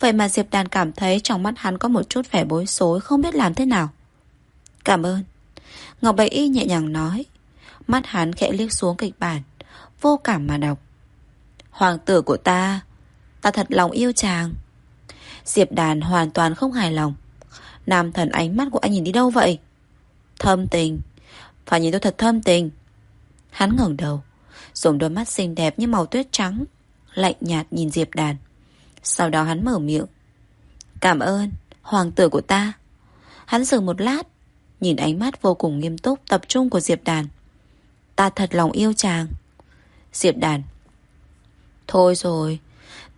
Vậy mà Diệp Đàn cảm thấy trong mắt hắn có một chút vẻ bối rối, không biết làm thế nào. Cảm ơn. Ngọc Bạch Y nhẹ nhàng nói. Mắt hắn khẽ liếc xuống kịch bản. Vô cảm mà đọc. Hoàng tử của ta. Ta thật lòng yêu chàng. Diệp Đàn hoàn toàn không hài lòng. Nam thần ánh mắt của anh nhìn đi đâu vậy? Thâm tình. Phải nhìn tôi thật thâm tình. Hắn ngẩng đầu. Dùng đôi mắt xinh đẹp như màu tuyết trắng. Lạnh nhạt nhìn Diệp Đàn. Sau đó hắn mở miệng. Cảm ơn, hoàng tử của ta. Hắn dừng một lát, nhìn ánh mắt vô cùng nghiêm túc tập trung của Diệp Đàn. Ta thật lòng yêu chàng. Diệp Đàn. Thôi rồi,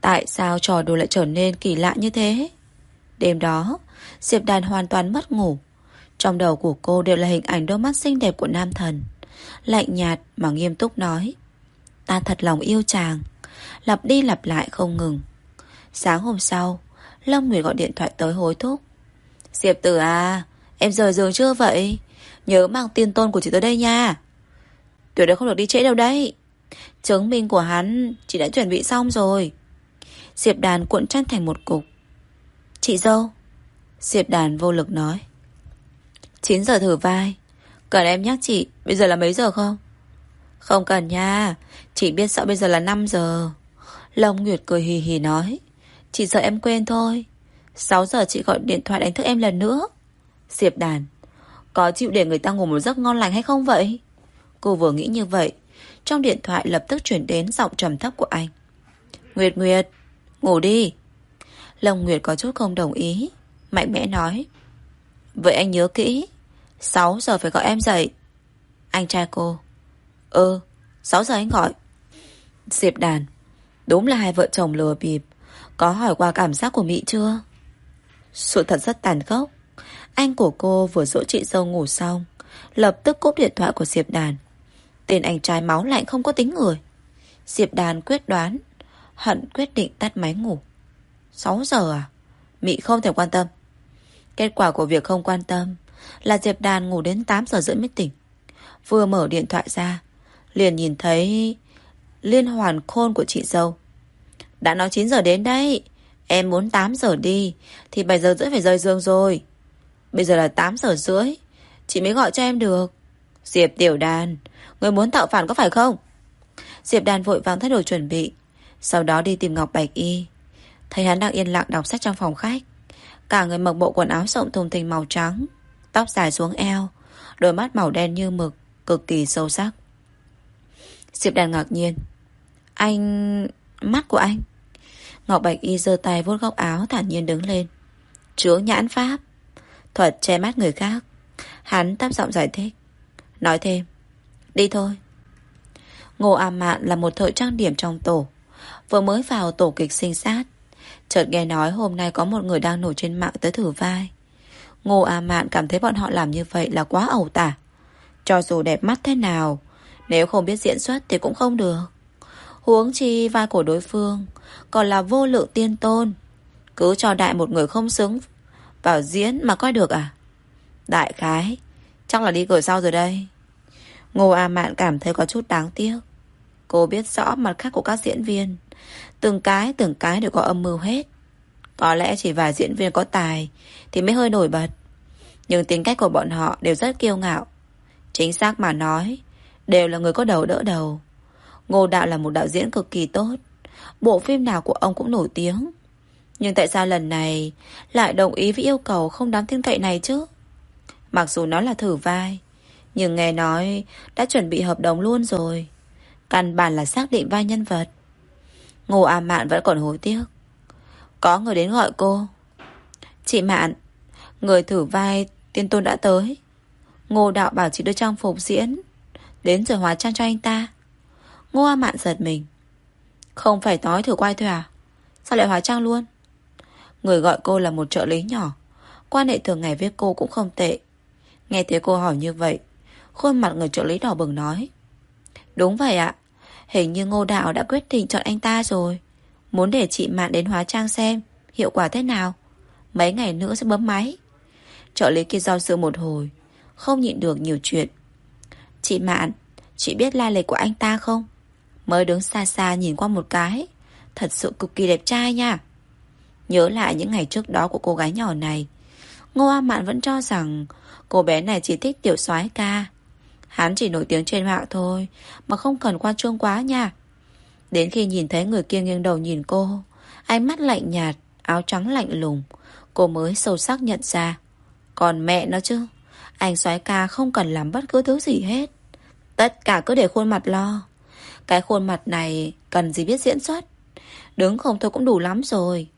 tại sao trò đồ lại trở nên kỳ lạ như thế? Đêm đó, Diệp Đàn hoàn toàn mất ngủ. Trong đầu của cô đều là hình ảnh đôi mắt xinh đẹp của nam thần. Lạnh nhạt mà nghiêm túc nói. Ta thật lòng yêu chàng. Lặp đi lặp lại không ngừng. Sáng hôm sau, Lâm Nguyệt gọi điện thoại tới hối thúc. Diệp tử à, em rời giường chưa vậy? Nhớ mang tiên tôn của chị tới đây nha. Tuyệt đối không được đi trễ đâu đấy. Chứng minh của hắn, chị đã chuẩn bị xong rồi. Diệp đàn cuộn chăn thành một cục. Chị dâu. Diệp đàn vô lực nói. 9 giờ thử vai. Cần em nhắc chị, bây giờ là mấy giờ không? Không cần nha, chị biết sợ bây giờ là 5 giờ. Long Nguyệt cười hì hì nói. Chỉ sợ em quên thôi. 6 giờ chị gọi điện thoại đánh thức em lần nữa. Diệp đàn, Có chịu để người ta ngủ một giấc ngon lành hay không vậy? Cô vừa nghĩ như vậy, Trong điện thoại lập tức chuyển đến giọng trầm thấp của anh. Nguyệt Nguyệt, Ngủ đi. Lòng Nguyệt có chút không đồng ý, Mạnh mẽ nói. Vậy anh nhớ kỹ 6 giờ phải gọi em dậy. Anh trai cô Ừ 6 giờ anh gọi. Diệp đàn, Đúng là hai vợ chồng lừa bịp có hỏi qua cảm giác của Mỹ chưa? Sự thật rất tàn khốc. Anh của cô vừa dỗ chị dâu ngủ xong, lập tức cúp điện thoại của Diệp Đàn. Tên anh trai máu lạnh không có tính người. Diệp Đàn quyết đoán, hận quyết định tắt máy ngủ. 6 giờ à? Mỹ không thể quan tâm. Kết quả của việc không quan tâm là Diệp Đàn ngủ đến 8 giờ rưỡi mới tỉnh. Vừa mở điện thoại ra, liền nhìn thấy liên hoàn khôn của chị dâu. Đã nói 9 giờ đến đấy. Em muốn 8 giờ đi. Thì 7 giờ rưỡi phải rời giường rồi. Bây giờ là 8 giờ rưỡi. Chị mới gọi cho em được. Diệp Tiểu Đàn, Người muốn tạo phản có phải không? Diệp Đàn vội vàng thay đổi chuẩn bị. Sau đó đi tìm Ngọc Bạch Y. Thấy hắn đang yên lặng đọc sách trong phòng khách. Cả người mặc bộ quần áo rộng thùng thình màu trắng, Tóc dài xuống eo, Đôi mắt màu đen như mực, Cực kỳ sâu sắc. Diệp Đàn ngạc nhiên. Anh... Mắt của anh. Ngọc Bạch Y giơ tay vuốt góc áo thản nhiên đứng lên. Chúa nhãn pháp. Thuật che mắt người khác. Hắn tắp giọng giải thích. Nói thêm. Đi thôi. Ngô A Mạn là một thợ trang điểm trong tổ. Vừa mới vào tổ kịch sinh sát. Chợt nghe nói hôm nay có một người đang nổi trên mạng tới thử vai. Ngô A Mạn cảm thấy bọn họ làm như vậy là quá ẩu tả. Cho dù đẹp mắt thế nào, nếu không biết diễn xuất thì cũng không được. Huống chi vai của đối phương còn là vô lượng tiên tôn. Cứ cho đại một người không xứng Vào diễn mà coi được à? Đại khái, Chắc là đi cửa sau rồi đây. Ngô A Mạn cảm thấy có chút đáng tiếc. Cô biết rõ mặt khác của các diễn viên. Từng cái từng cái đều có âm mưu hết. Có lẽ chỉ vài diễn viên có tài Thì mới hơi nổi bật. Nhưng tính cách của bọn họ đều rất kiêu ngạo. Chính xác mà nói, Đều là người có đầu đỡ đầu. Ngô Đạo là một đạo diễn cực kỳ tốt. Bộ phim nào của ông cũng nổi tiếng. Nhưng tại sao lần này Lại đồng ý với yêu cầu không đáng tin cậy này chứ? Mặc dù nó là thử vai, Nhưng nghe nói Đã chuẩn bị hợp đồng luôn rồi. Căn bản là xác định vai nhân vật. Ngô A Mạn vẫn còn hối tiếc. Có người đến gọi cô. Chị Mạn, Người thử vai tiên tôn đã tới. Ngô Đạo bảo chị đưa trang phục diễn Đến rồi hóa trang cho anh ta. Ngô A Mạn giật mình. Không phải nói thử quay thôi à? Sao lại hóa trang luôn? Người gọi cô là một trợ lý nhỏ. Quan hệ thường ngày với cô cũng không tệ. Nghe thấy cô hỏi như vậy, Khuôn mặt người trợ lý đỏ bừng nói. Đúng vậy ạ. Hình như Ngô Đạo đã quyết định chọn anh ta rồi. Muốn để chị Mạn đến hóa trang xem, Hiệu quả thế nào? Mấy ngày nữa sẽ bấm máy. Trợ lý kia do dự một hồi, Không nhịn được nhiều chuyện. Chị Mạn, Chị biết lai lịch của anh ta không? Mới đứng xa xa nhìn qua một cái. Thật sự cực kỳ đẹp trai nha. Nhớ lại những ngày trước đó của cô gái nhỏ này. Ngô A Mạn vẫn cho rằng Cô bé này chỉ thích tiểu soái ca. Hắn chỉ nổi tiếng trên mạng thôi, Mà không cần quan trương quá nha. Đến khi nhìn thấy người kia nghiêng đầu nhìn cô, Ánh mắt lạnh nhạt, Áo trắng lạnh lùng, Cô mới sâu sắc nhận ra. Còn mẹ nó chứ, Anh soái ca không cần làm bất cứ thứ gì hết. Tất cả cứ để khuôn mặt lo. Cái khuôn mặt này Cần gì biết diễn xuất? Đứng không thôi cũng đủ lắm rồi.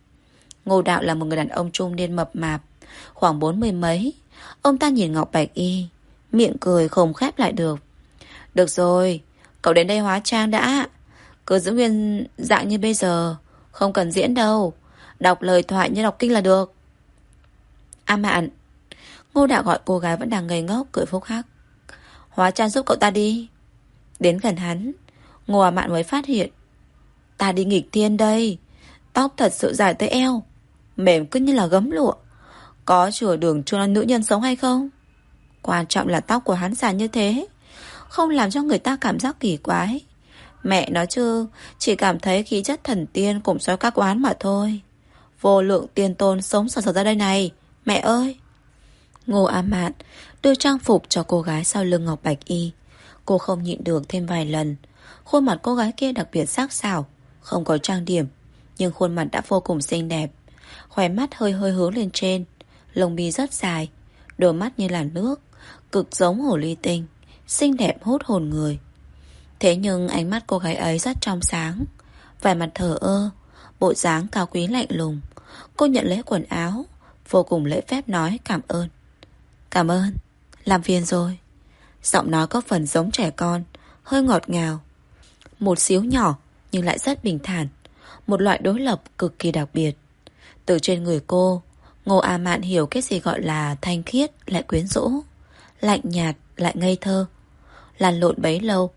Ngô Đạo là một người đàn ông trung niên mập mạp, Khoảng bốn mươi mấy. Ông ta nhìn Ngọc Bạch Y, Miệng cười không khép lại được. Được rồi, Cậu đến đây hóa trang đã. Cứ giữ nguyên dạng như bây giờ, Không cần diễn đâu. Đọc lời thoại như đọc kinh là được. A mạn, Ngô đạo gọi cô gái vẫn đang ngây ngốc, Cười phúc hắc. Hóa trang giúp cậu ta đi. Đến gần hắn Ngô A mạn mới phát hiện. Ta đi nghịch thiên đây. Tóc thật sự dài tới eo. Mềm cứ như là gấm lụa. Có chừa đường cho nữ nhân sống hay không? Quan trọng là tóc của hắn dài như thế. Không làm cho người ta cảm giác kỳ quái. Mẹ nói chứ, Chỉ cảm thấy khí chất thần tiên Cùng soi các quán mà thôi. Vô lượng tiên tôn sống sờ sờ ra đây này, Mẹ ơi. Ngô A Mạn đưa trang phục cho cô gái sau lưng Ngọc Bạch Y. Cô không nhịn được thêm vài lần. Khuôn mặt cô gái kia đặc biệt sắc sảo, Không có trang điểm, Nhưng khuôn mặt đã vô cùng xinh đẹp. Khóe mắt hơi hơi hướng lên trên, Lông mi rất dài, Đôi mắt như là nước, Cực giống hồ ly tinh, Xinh đẹp hút hồn người. Thế nhưng ánh mắt cô gái ấy rất trong sáng Vài mặt thở ơ, Bộ dáng cao quý lạnh lùng. Cô nhận lấy quần áo, Vô cùng lễ phép nói cảm ơn. Cảm ơn, Làm phiền rồi. Giọng nói có phần giống trẻ con, Hơi ngọt ngào. Một xíu nhỏ nhưng lại rất bình thản Một loại đối lập cực kỳ đặc biệt Từ trên người cô Ngô A Mạn hiểu cái gì gọi là thanh khiết lại quyến rũ lạnh nhạt lại ngây thơ. Lăn lộn bấy lâu,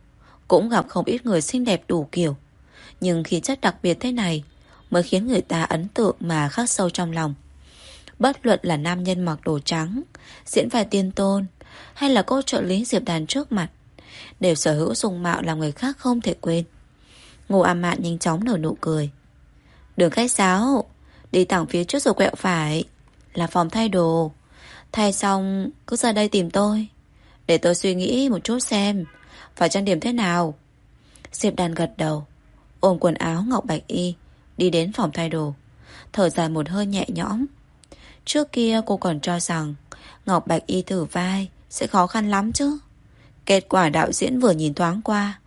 cũng gặp không ít người xinh đẹp đủ kiểu. Nhưng khí chất đặc biệt thế này mới khiến người ta ấn tượng mà khắc sâu trong lòng. Bất luận là nam nhân mặc đồ trắng, diễn vai tiên tôn, hay là cô trợ lý Diệp Đàn trước mặt, đều sở hữu dùng mạo làm người khác không thể quên. Ngô A Mạn nhanh chóng nở nụ cười. Đường khách giáo, đi thẳng phía trước rồi quẹo phải, là phòng thay đồ. Thay xong cứ ra đây tìm tôi Để tôi suy nghĩ một chút xem Phải trang điểm thế nào Diệp đàn gật đầu Ôm quần áo Ngọc Bạch Y Đi đến phòng thay đồ Thở dài một hơi nhẹ nhõm Trước kia cô còn cho rằng Ngọc Bạch Y thử vai Sẽ khó khăn lắm chứ Kết quả đạo diễn vừa nhìn thoáng qua,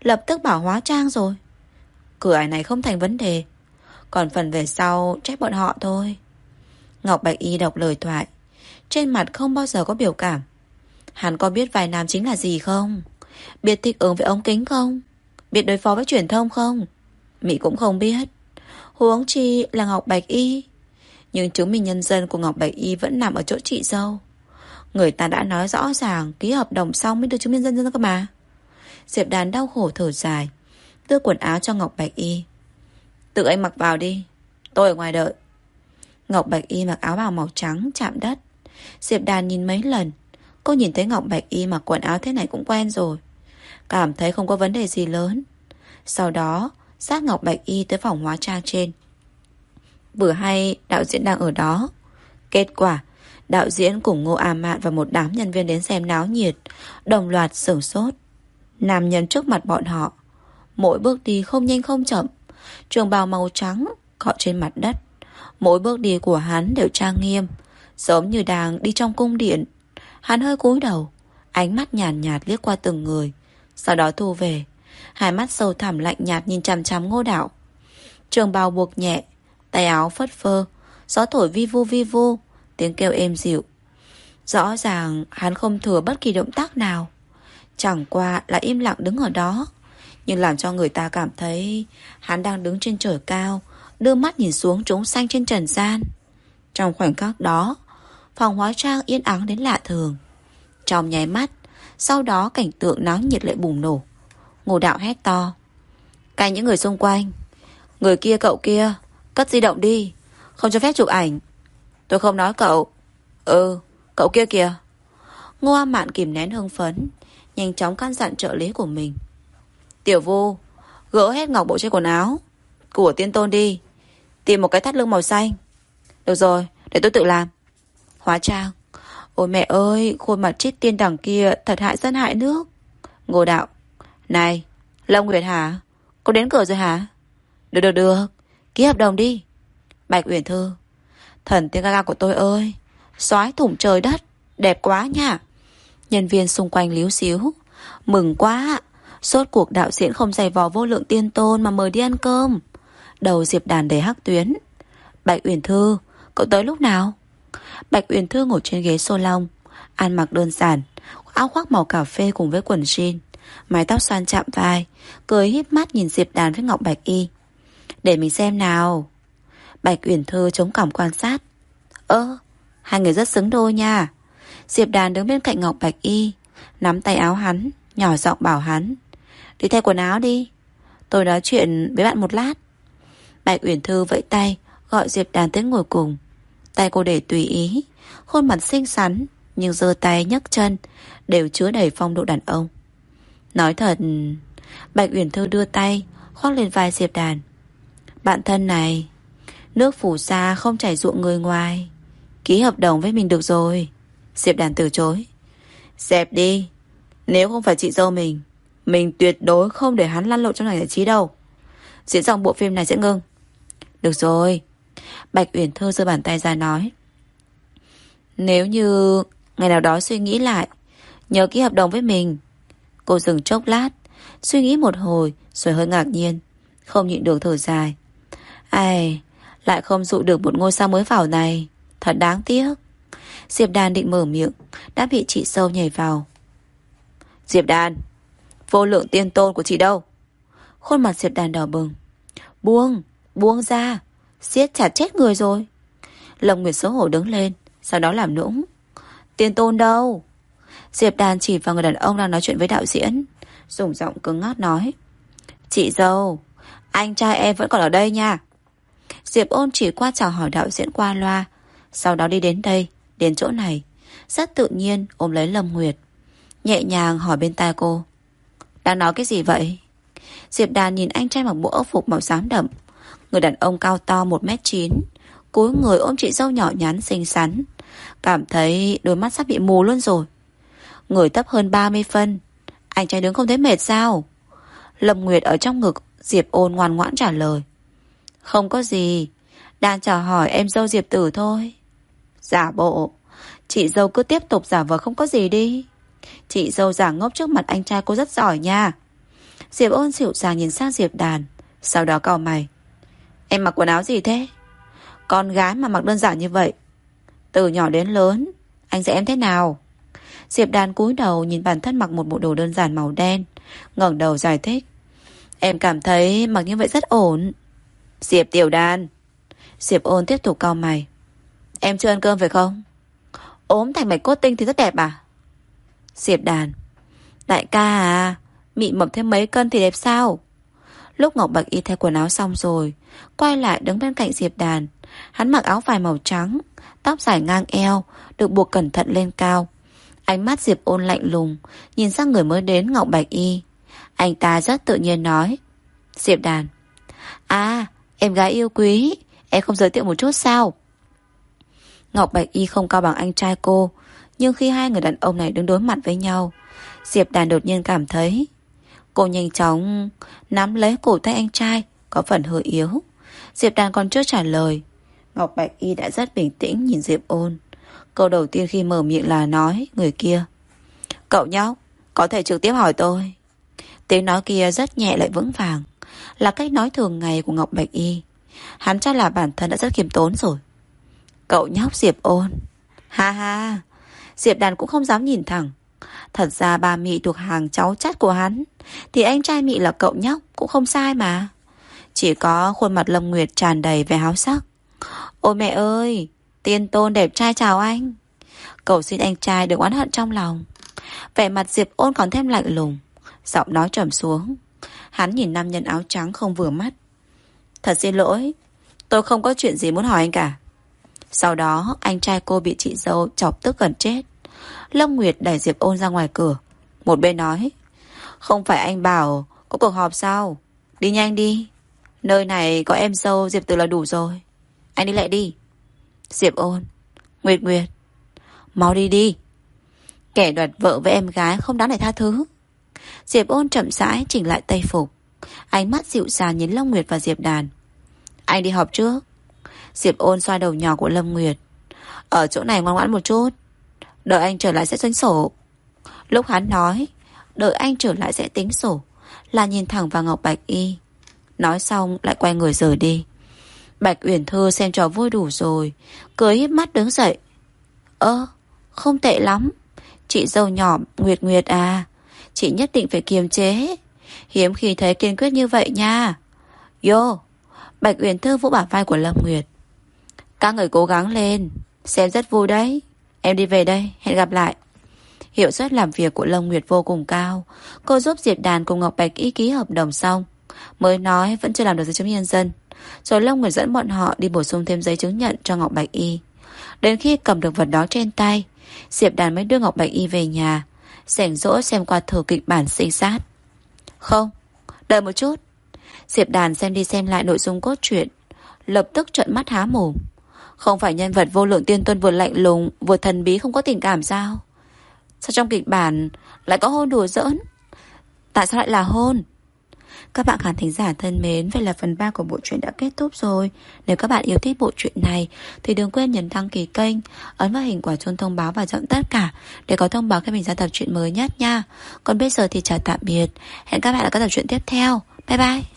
Lập tức bảo hóa trang rồi. Cửa ải này không thành vấn đề, Còn phần về sau trách bọn họ thôi. Ngọc Bạch Y đọc lời thoại, trên mặt không bao giờ có biểu cảm. Hắn có biết vài nam chính là gì không? Biết thích ứng với ống kính không? Biết đối phó với truyền thông không? Mỹ cũng không biết. Huống chi là Ngọc Bạch Y. Nhưng chứng minh nhân dân của Ngọc Bạch Y Vẫn nằm ở chỗ chị dâu. Người ta đã nói rõ ràng, Ký hợp đồng xong mới được chứng minh dân dân cơ mà. Diệp đàn đau khổ thở dài, Đưa quần áo cho Ngọc Bạch Y. Tự anh mặc vào đi, Tôi ở ngoài đợi. Ngọc Bạch Y mặc áo bào màu trắng, chạm đất. Diệp Đàn nhìn mấy lần, Cô nhìn thấy Ngọc Bạch Y mặc quần áo thế này cũng quen rồi. Cảm thấy không có vấn đề gì lớn. Sau đó Sát Ngọc Bạch Y tới phòng hóa trang trên. Vừa hay đạo diễn đang ở đó. Kết quả Đạo diễn cùng Ngô A Mạn và một đám nhân viên đến xem náo nhiệt Đồng loạt sửng sốt. Nam nhân trước mặt bọn họ Mỗi bước đi không nhanh không chậm Trường bào màu trắng Cọ trên mặt đất. Mỗi bước đi của hắn đều trang nghiêm Giống như đang đi trong cung điện. Hắn hơi cúi đầu Ánh mắt nhàn nhạt, nhạt liếc qua từng người Sau đó thu về. Hai mắt sâu thẳm lạnh nhạt nhìn chằm chằm ngô đạo. Trường bào buộc nhẹ Tay áo phất phơ Gió thổi vi vu vi vu. Tiếng kêu êm dịu. Rõ ràng hắn không thừa bất kỳ động tác nào. Chẳng qua là im lặng đứng ở đó. Nhưng làm cho người ta cảm thấy Hắn đang đứng trên trời cao, Đưa mắt nhìn xuống trống xanh trên trần gian. Trong khoảnh khắc đó, Phòng hóa trang yên ắng đến lạ thường. Trong nháy mắt, Sau đó cảnh tượng náo nhiệt lại bùng nổ. Ngô đạo hét to. Cạnh những người xung quanh. Người kia, cậu kia, Cất di động đi. Không cho phép chụp ảnh. Tôi không nói cậu. Ừ cậu kia kìa. Ngô A Mạn kìm nén hưng phấn, Nhanh chóng căn dặn trợ lý của mình. Tiểu vu, Gỡ hết ngọc bộ trên quần áo Của tiên tôn đi. Tìm một cái thắt lưng màu xanh. Được rồi, để tôi tự làm. Hóa trang. Ôi mẹ ơi, khuôn mặt chết tiên đằng kia Thật hại dân hại nước. Ngô đạo. Này, Lâm Nguyệt hả? Cô đến cửa rồi hả? Được được được. Ký hợp đồng đi. Bạch Uyển Thư. Thần tiên ca của tôi ơi. Xói thủng trời đất. Đẹp quá nha. Nhân viên xung quanh líu xíu. Mừng quá Sốt cuộc đạo diễn không giày vò vô lượng tiên tôn Mà mời đi ăn cơm. Đầu Diệp Đàn đầy hắc tuyến. Bạch Uyển Thư, Cậu tới lúc nào? Bạch Uyển Thư ngồi trên ghế lông Ăn mặc đơn giản, Áo khoác màu cà phê cùng với quần jean, Mái tóc xoan chạm vai, Cười híp mắt nhìn Diệp Đàn với Ngọc Bạch Y. Để mình xem nào. Bạch Uyển Thư chống cảm quan sát. Ơ, Hai người rất xứng đôi nha. Diệp Đàn đứng bên cạnh Ngọc Bạch Y, Nắm tay áo hắn, Nhỏ giọng bảo hắn, Đi thay quần áo đi, Tôi nói chuyện với bạn một lát. Bạch Uyển Thư vẫy tay, Gọi Diệp Đàn tới ngồi cùng. Tay cô để tùy ý, Khuôn mặt xinh xắn, Nhưng giơ tay nhấc chân, Đều chứa đầy phong độ đàn ông. Nói thật, Bạch Uyển Thư đưa tay Khoác lên vai Diệp Đàn. Bạn thân này Nước phủ xa không chảy ruộng người ngoài. Ký hợp đồng với mình được rồi. Diệp Đàn từ chối. Dẹp đi. Nếu không phải chị dâu mình Mình tuyệt đối không để hắn lăn lộn trong này giải trí đâu. Diễn dòng bộ phim này sẽ ngưng. Được rồi. Bạch Uyển Thơ giơ bàn tay ra nói. Nếu như Ngày nào đó suy nghĩ lại Nhớ ký hợp đồng với mình, Cô dừng chốc lát, Suy nghĩ một hồi, Rồi hơi ngạc nhiên, Không nhịn được thở dài. Ai lại không dụ được một ngôi sao mới vào này. Thật đáng tiếc. Diệp Đan định mở miệng Đã bị chị sâu nhảy vào. Diệp Đan Vô lượng tiên tôn của chị đâu? Khuôn mặt Diệp Đan đỏ bừng. Buông, buông ra. Siết chặt chết người rồi. Lồng Nguyệt xấu hổ đứng lên Sau đó làm nũng. Tiên tôn đâu? Diệp Đan chỉ vào người đàn ông đang nói chuyện với đạo diễn Dùng giọng cứng ngát nói. Chị dâu Anh trai em vẫn còn ở đây nha. Diệp ôn chỉ qua chào hỏi đạo diễn qua loa. Sau đó đi đến đây, Đến chỗ này. Rất tự nhiên, ôm lấy Lâm Nguyệt. Nhẹ nhàng hỏi bên tai cô. Đang nói cái gì vậy? Diệp Đàn nhìn anh trai mặc bộ ốc phục màu xám đậm. Người đàn ông cao to 1m9 Cúi người ôm chị dâu nhỏ nhắn xinh xắn. Cảm thấy đôi mắt sắp bị mù luôn rồi. Người thấp hơn 30 phân. Anh trai đứng không thấy mệt sao? Lâm Nguyệt ở trong ngực, Diệp ôn ngoan ngoãn trả lời. Không có gì. Đang chào hỏi em dâu Diệp tử thôi. Giả bộ. Chị dâu cứ tiếp tục giả vờ không có gì đi. Chị dâu giả ngốc trước mặt anh trai cô rất giỏi nha. Diệp ôn dịu dàng nhìn sang Diệp đàn. Sau đó cau mày. Em mặc quần áo gì thế? Con gái mà mặc đơn giản như vậy. Từ nhỏ đến lớn, Anh dạy em thế nào? Diệp đàn cúi đầu nhìn bản thân mặc một bộ đồ đơn giản màu đen, ngẩng đầu giải thích. Em cảm thấy mặc như vậy rất ổn. Diệp tiểu đàn Diệp ôn tiếp tục cau mày. Em chưa ăn cơm phải không? Ốm thành mạch cốt tinh thì rất đẹp à? Diệp đàn. Đại ca à Mị mập thêm mấy cân thì đẹp sao? Lúc Ngọc Bạch Y thay quần áo xong rồi, Quay lại đứng bên cạnh Diệp Đàn. Hắn mặc áo vải màu trắng, Tóc dài ngang eo, Được buộc cẩn thận lên cao. Ánh mắt Diệp ôn lạnh lùng, Nhìn sang người mới đến Ngọc Bạch Y. Anh ta rất tự nhiên nói, Diệp Đàn À em gái yêu quý, Em không giới thiệu một chút sao? Ngọc Bạch Y không cao bằng anh trai cô, Nhưng khi hai người đàn ông này đứng đối mặt với nhau, Diệp Đàn đột nhiên cảm thấy Cô nhanh chóng Nắm lấy cổ tay anh trai, Có phần hơi yếu. Diệp Đàn còn chưa trả lời, Ngọc Bạch Y đã rất bình tĩnh nhìn Diệp ôn. Câu đầu tiên khi mở miệng là nói, Người kia, Cậu nhóc, Có thể trực tiếp hỏi tôi. Tiếng nói kia rất nhẹ lại vững vàng. Là cách nói thường ngày của Ngọc Bạch Y. Hắn chắc là bản thân đã rất khiêm tốn rồi. Cậu nhóc Diệp ôn. Ha ha, Diệp đàn cũng không dám nhìn thẳng. Thật ra ba Mị thuộc hàng cháu chắt của hắn, Thì anh trai Mị là cậu nhóc Cũng không sai mà. Chỉ có khuôn mặt Lâm Nguyệt tràn đầy vẻ háo sắc. Ôi mẹ ơi, Tiên tôn đẹp trai chào anh. Cầu xin anh trai đừng oán hận trong lòng. Vẻ mặt Diệp ôn còn thêm lạnh lùng, Giọng nói trầm xuống. Hắn nhìn nam nhân áo trắng không vừa mắt. Thật xin lỗi, Tôi không có chuyện gì muốn hỏi anh cả. Sau đó, anh trai cô bị chị dâu chọc tức gần chết. Lâm Nguyệt đẩy Diệp ôn ra ngoài cửa. Một bên nói, Không phải anh bảo có cuộc họp sao? Đi nhanh đi. Nơi này có em dâu Diệp Từ là đủ rồi. Anh đi lại đi. Diệp ôn, Nguyệt Nguyệt, Mau đi đi. Kẻ đoạt vợ với em gái không đáng để tha thứ. Diệp ôn chậm rãi chỉnh lại tây phục. Ánh mắt dịu dàng nhìn Lâm Nguyệt và Diệp Đàn. Anh đi họp trước. Diệp ôn xoa đầu nhỏ của Lâm Nguyệt. Ở chỗ này ngoan ngoãn một chút. Đợi anh trở lại sẽ tính sổ. Lúc hắn nói, Đợi anh trở lại sẽ tính sổ. Là nhìn thẳng vào Ngọc Bạch Y. Nói xong lại quay người rời đi. Bạch Uyển Thư xem trò vui đủ rồi. Cười híp mắt đứng dậy. Ơ, không tệ lắm. Chị dâu nhỏ Nguyệt Nguyệt à. Chị nhất định phải kiềm chế. Hiếm khi thấy kiên quyết như vậy nha. Yo Bạch Uyển Thư vỗ bả vai của Lâm Nguyệt. Các người cố gắng lên Xem rất vui đấy. Em đi về đây, hẹn gặp lại. Hiệu suất làm việc của Lâm Nguyệt vô cùng cao. Cô giúp Diệp Đàn cùng Ngọc Bạch ý ký hợp đồng xong. Mới nói vẫn chưa làm được giấy chứng nhân dân. Rồi Lâm Nguyệt dẫn bọn họ đi bổ sung thêm giấy chứng nhận cho Ngọc Bạch Y. Đến khi cầm được vật đó trên tay Diệp Đàn mới đưa Ngọc Bạch Y về nhà. Rảnh rỗi xem qua thử kịch bản sinh sát Không, Đợi một chút. Diệp Đàn xem đi xem lại nội dung cốt truyện. Lập tức trợn mắt há mồm. Không phải nhân vật vô lượng tiên tuân vừa lạnh lùng, Vừa thần bí không có tình cảm sao? Sao trong kịch bản Lại có hôn đùa giỡn? Tại sao lại là hôn? Các bạn khán thính giả thân mến, vậy là phần 3 của bộ truyện đã kết thúc rồi. Nếu các bạn yêu thích bộ truyện này thì đừng quên nhấn đăng ký kênh, ấn vào hình quả chuông thông báo và chọn tất cả để có thông báo khi mình ra tập truyện mới nhất nha. Còn bây giờ thì chào tạm biệt. Hẹn các bạn ở các tập truyện tiếp theo. Bye bye.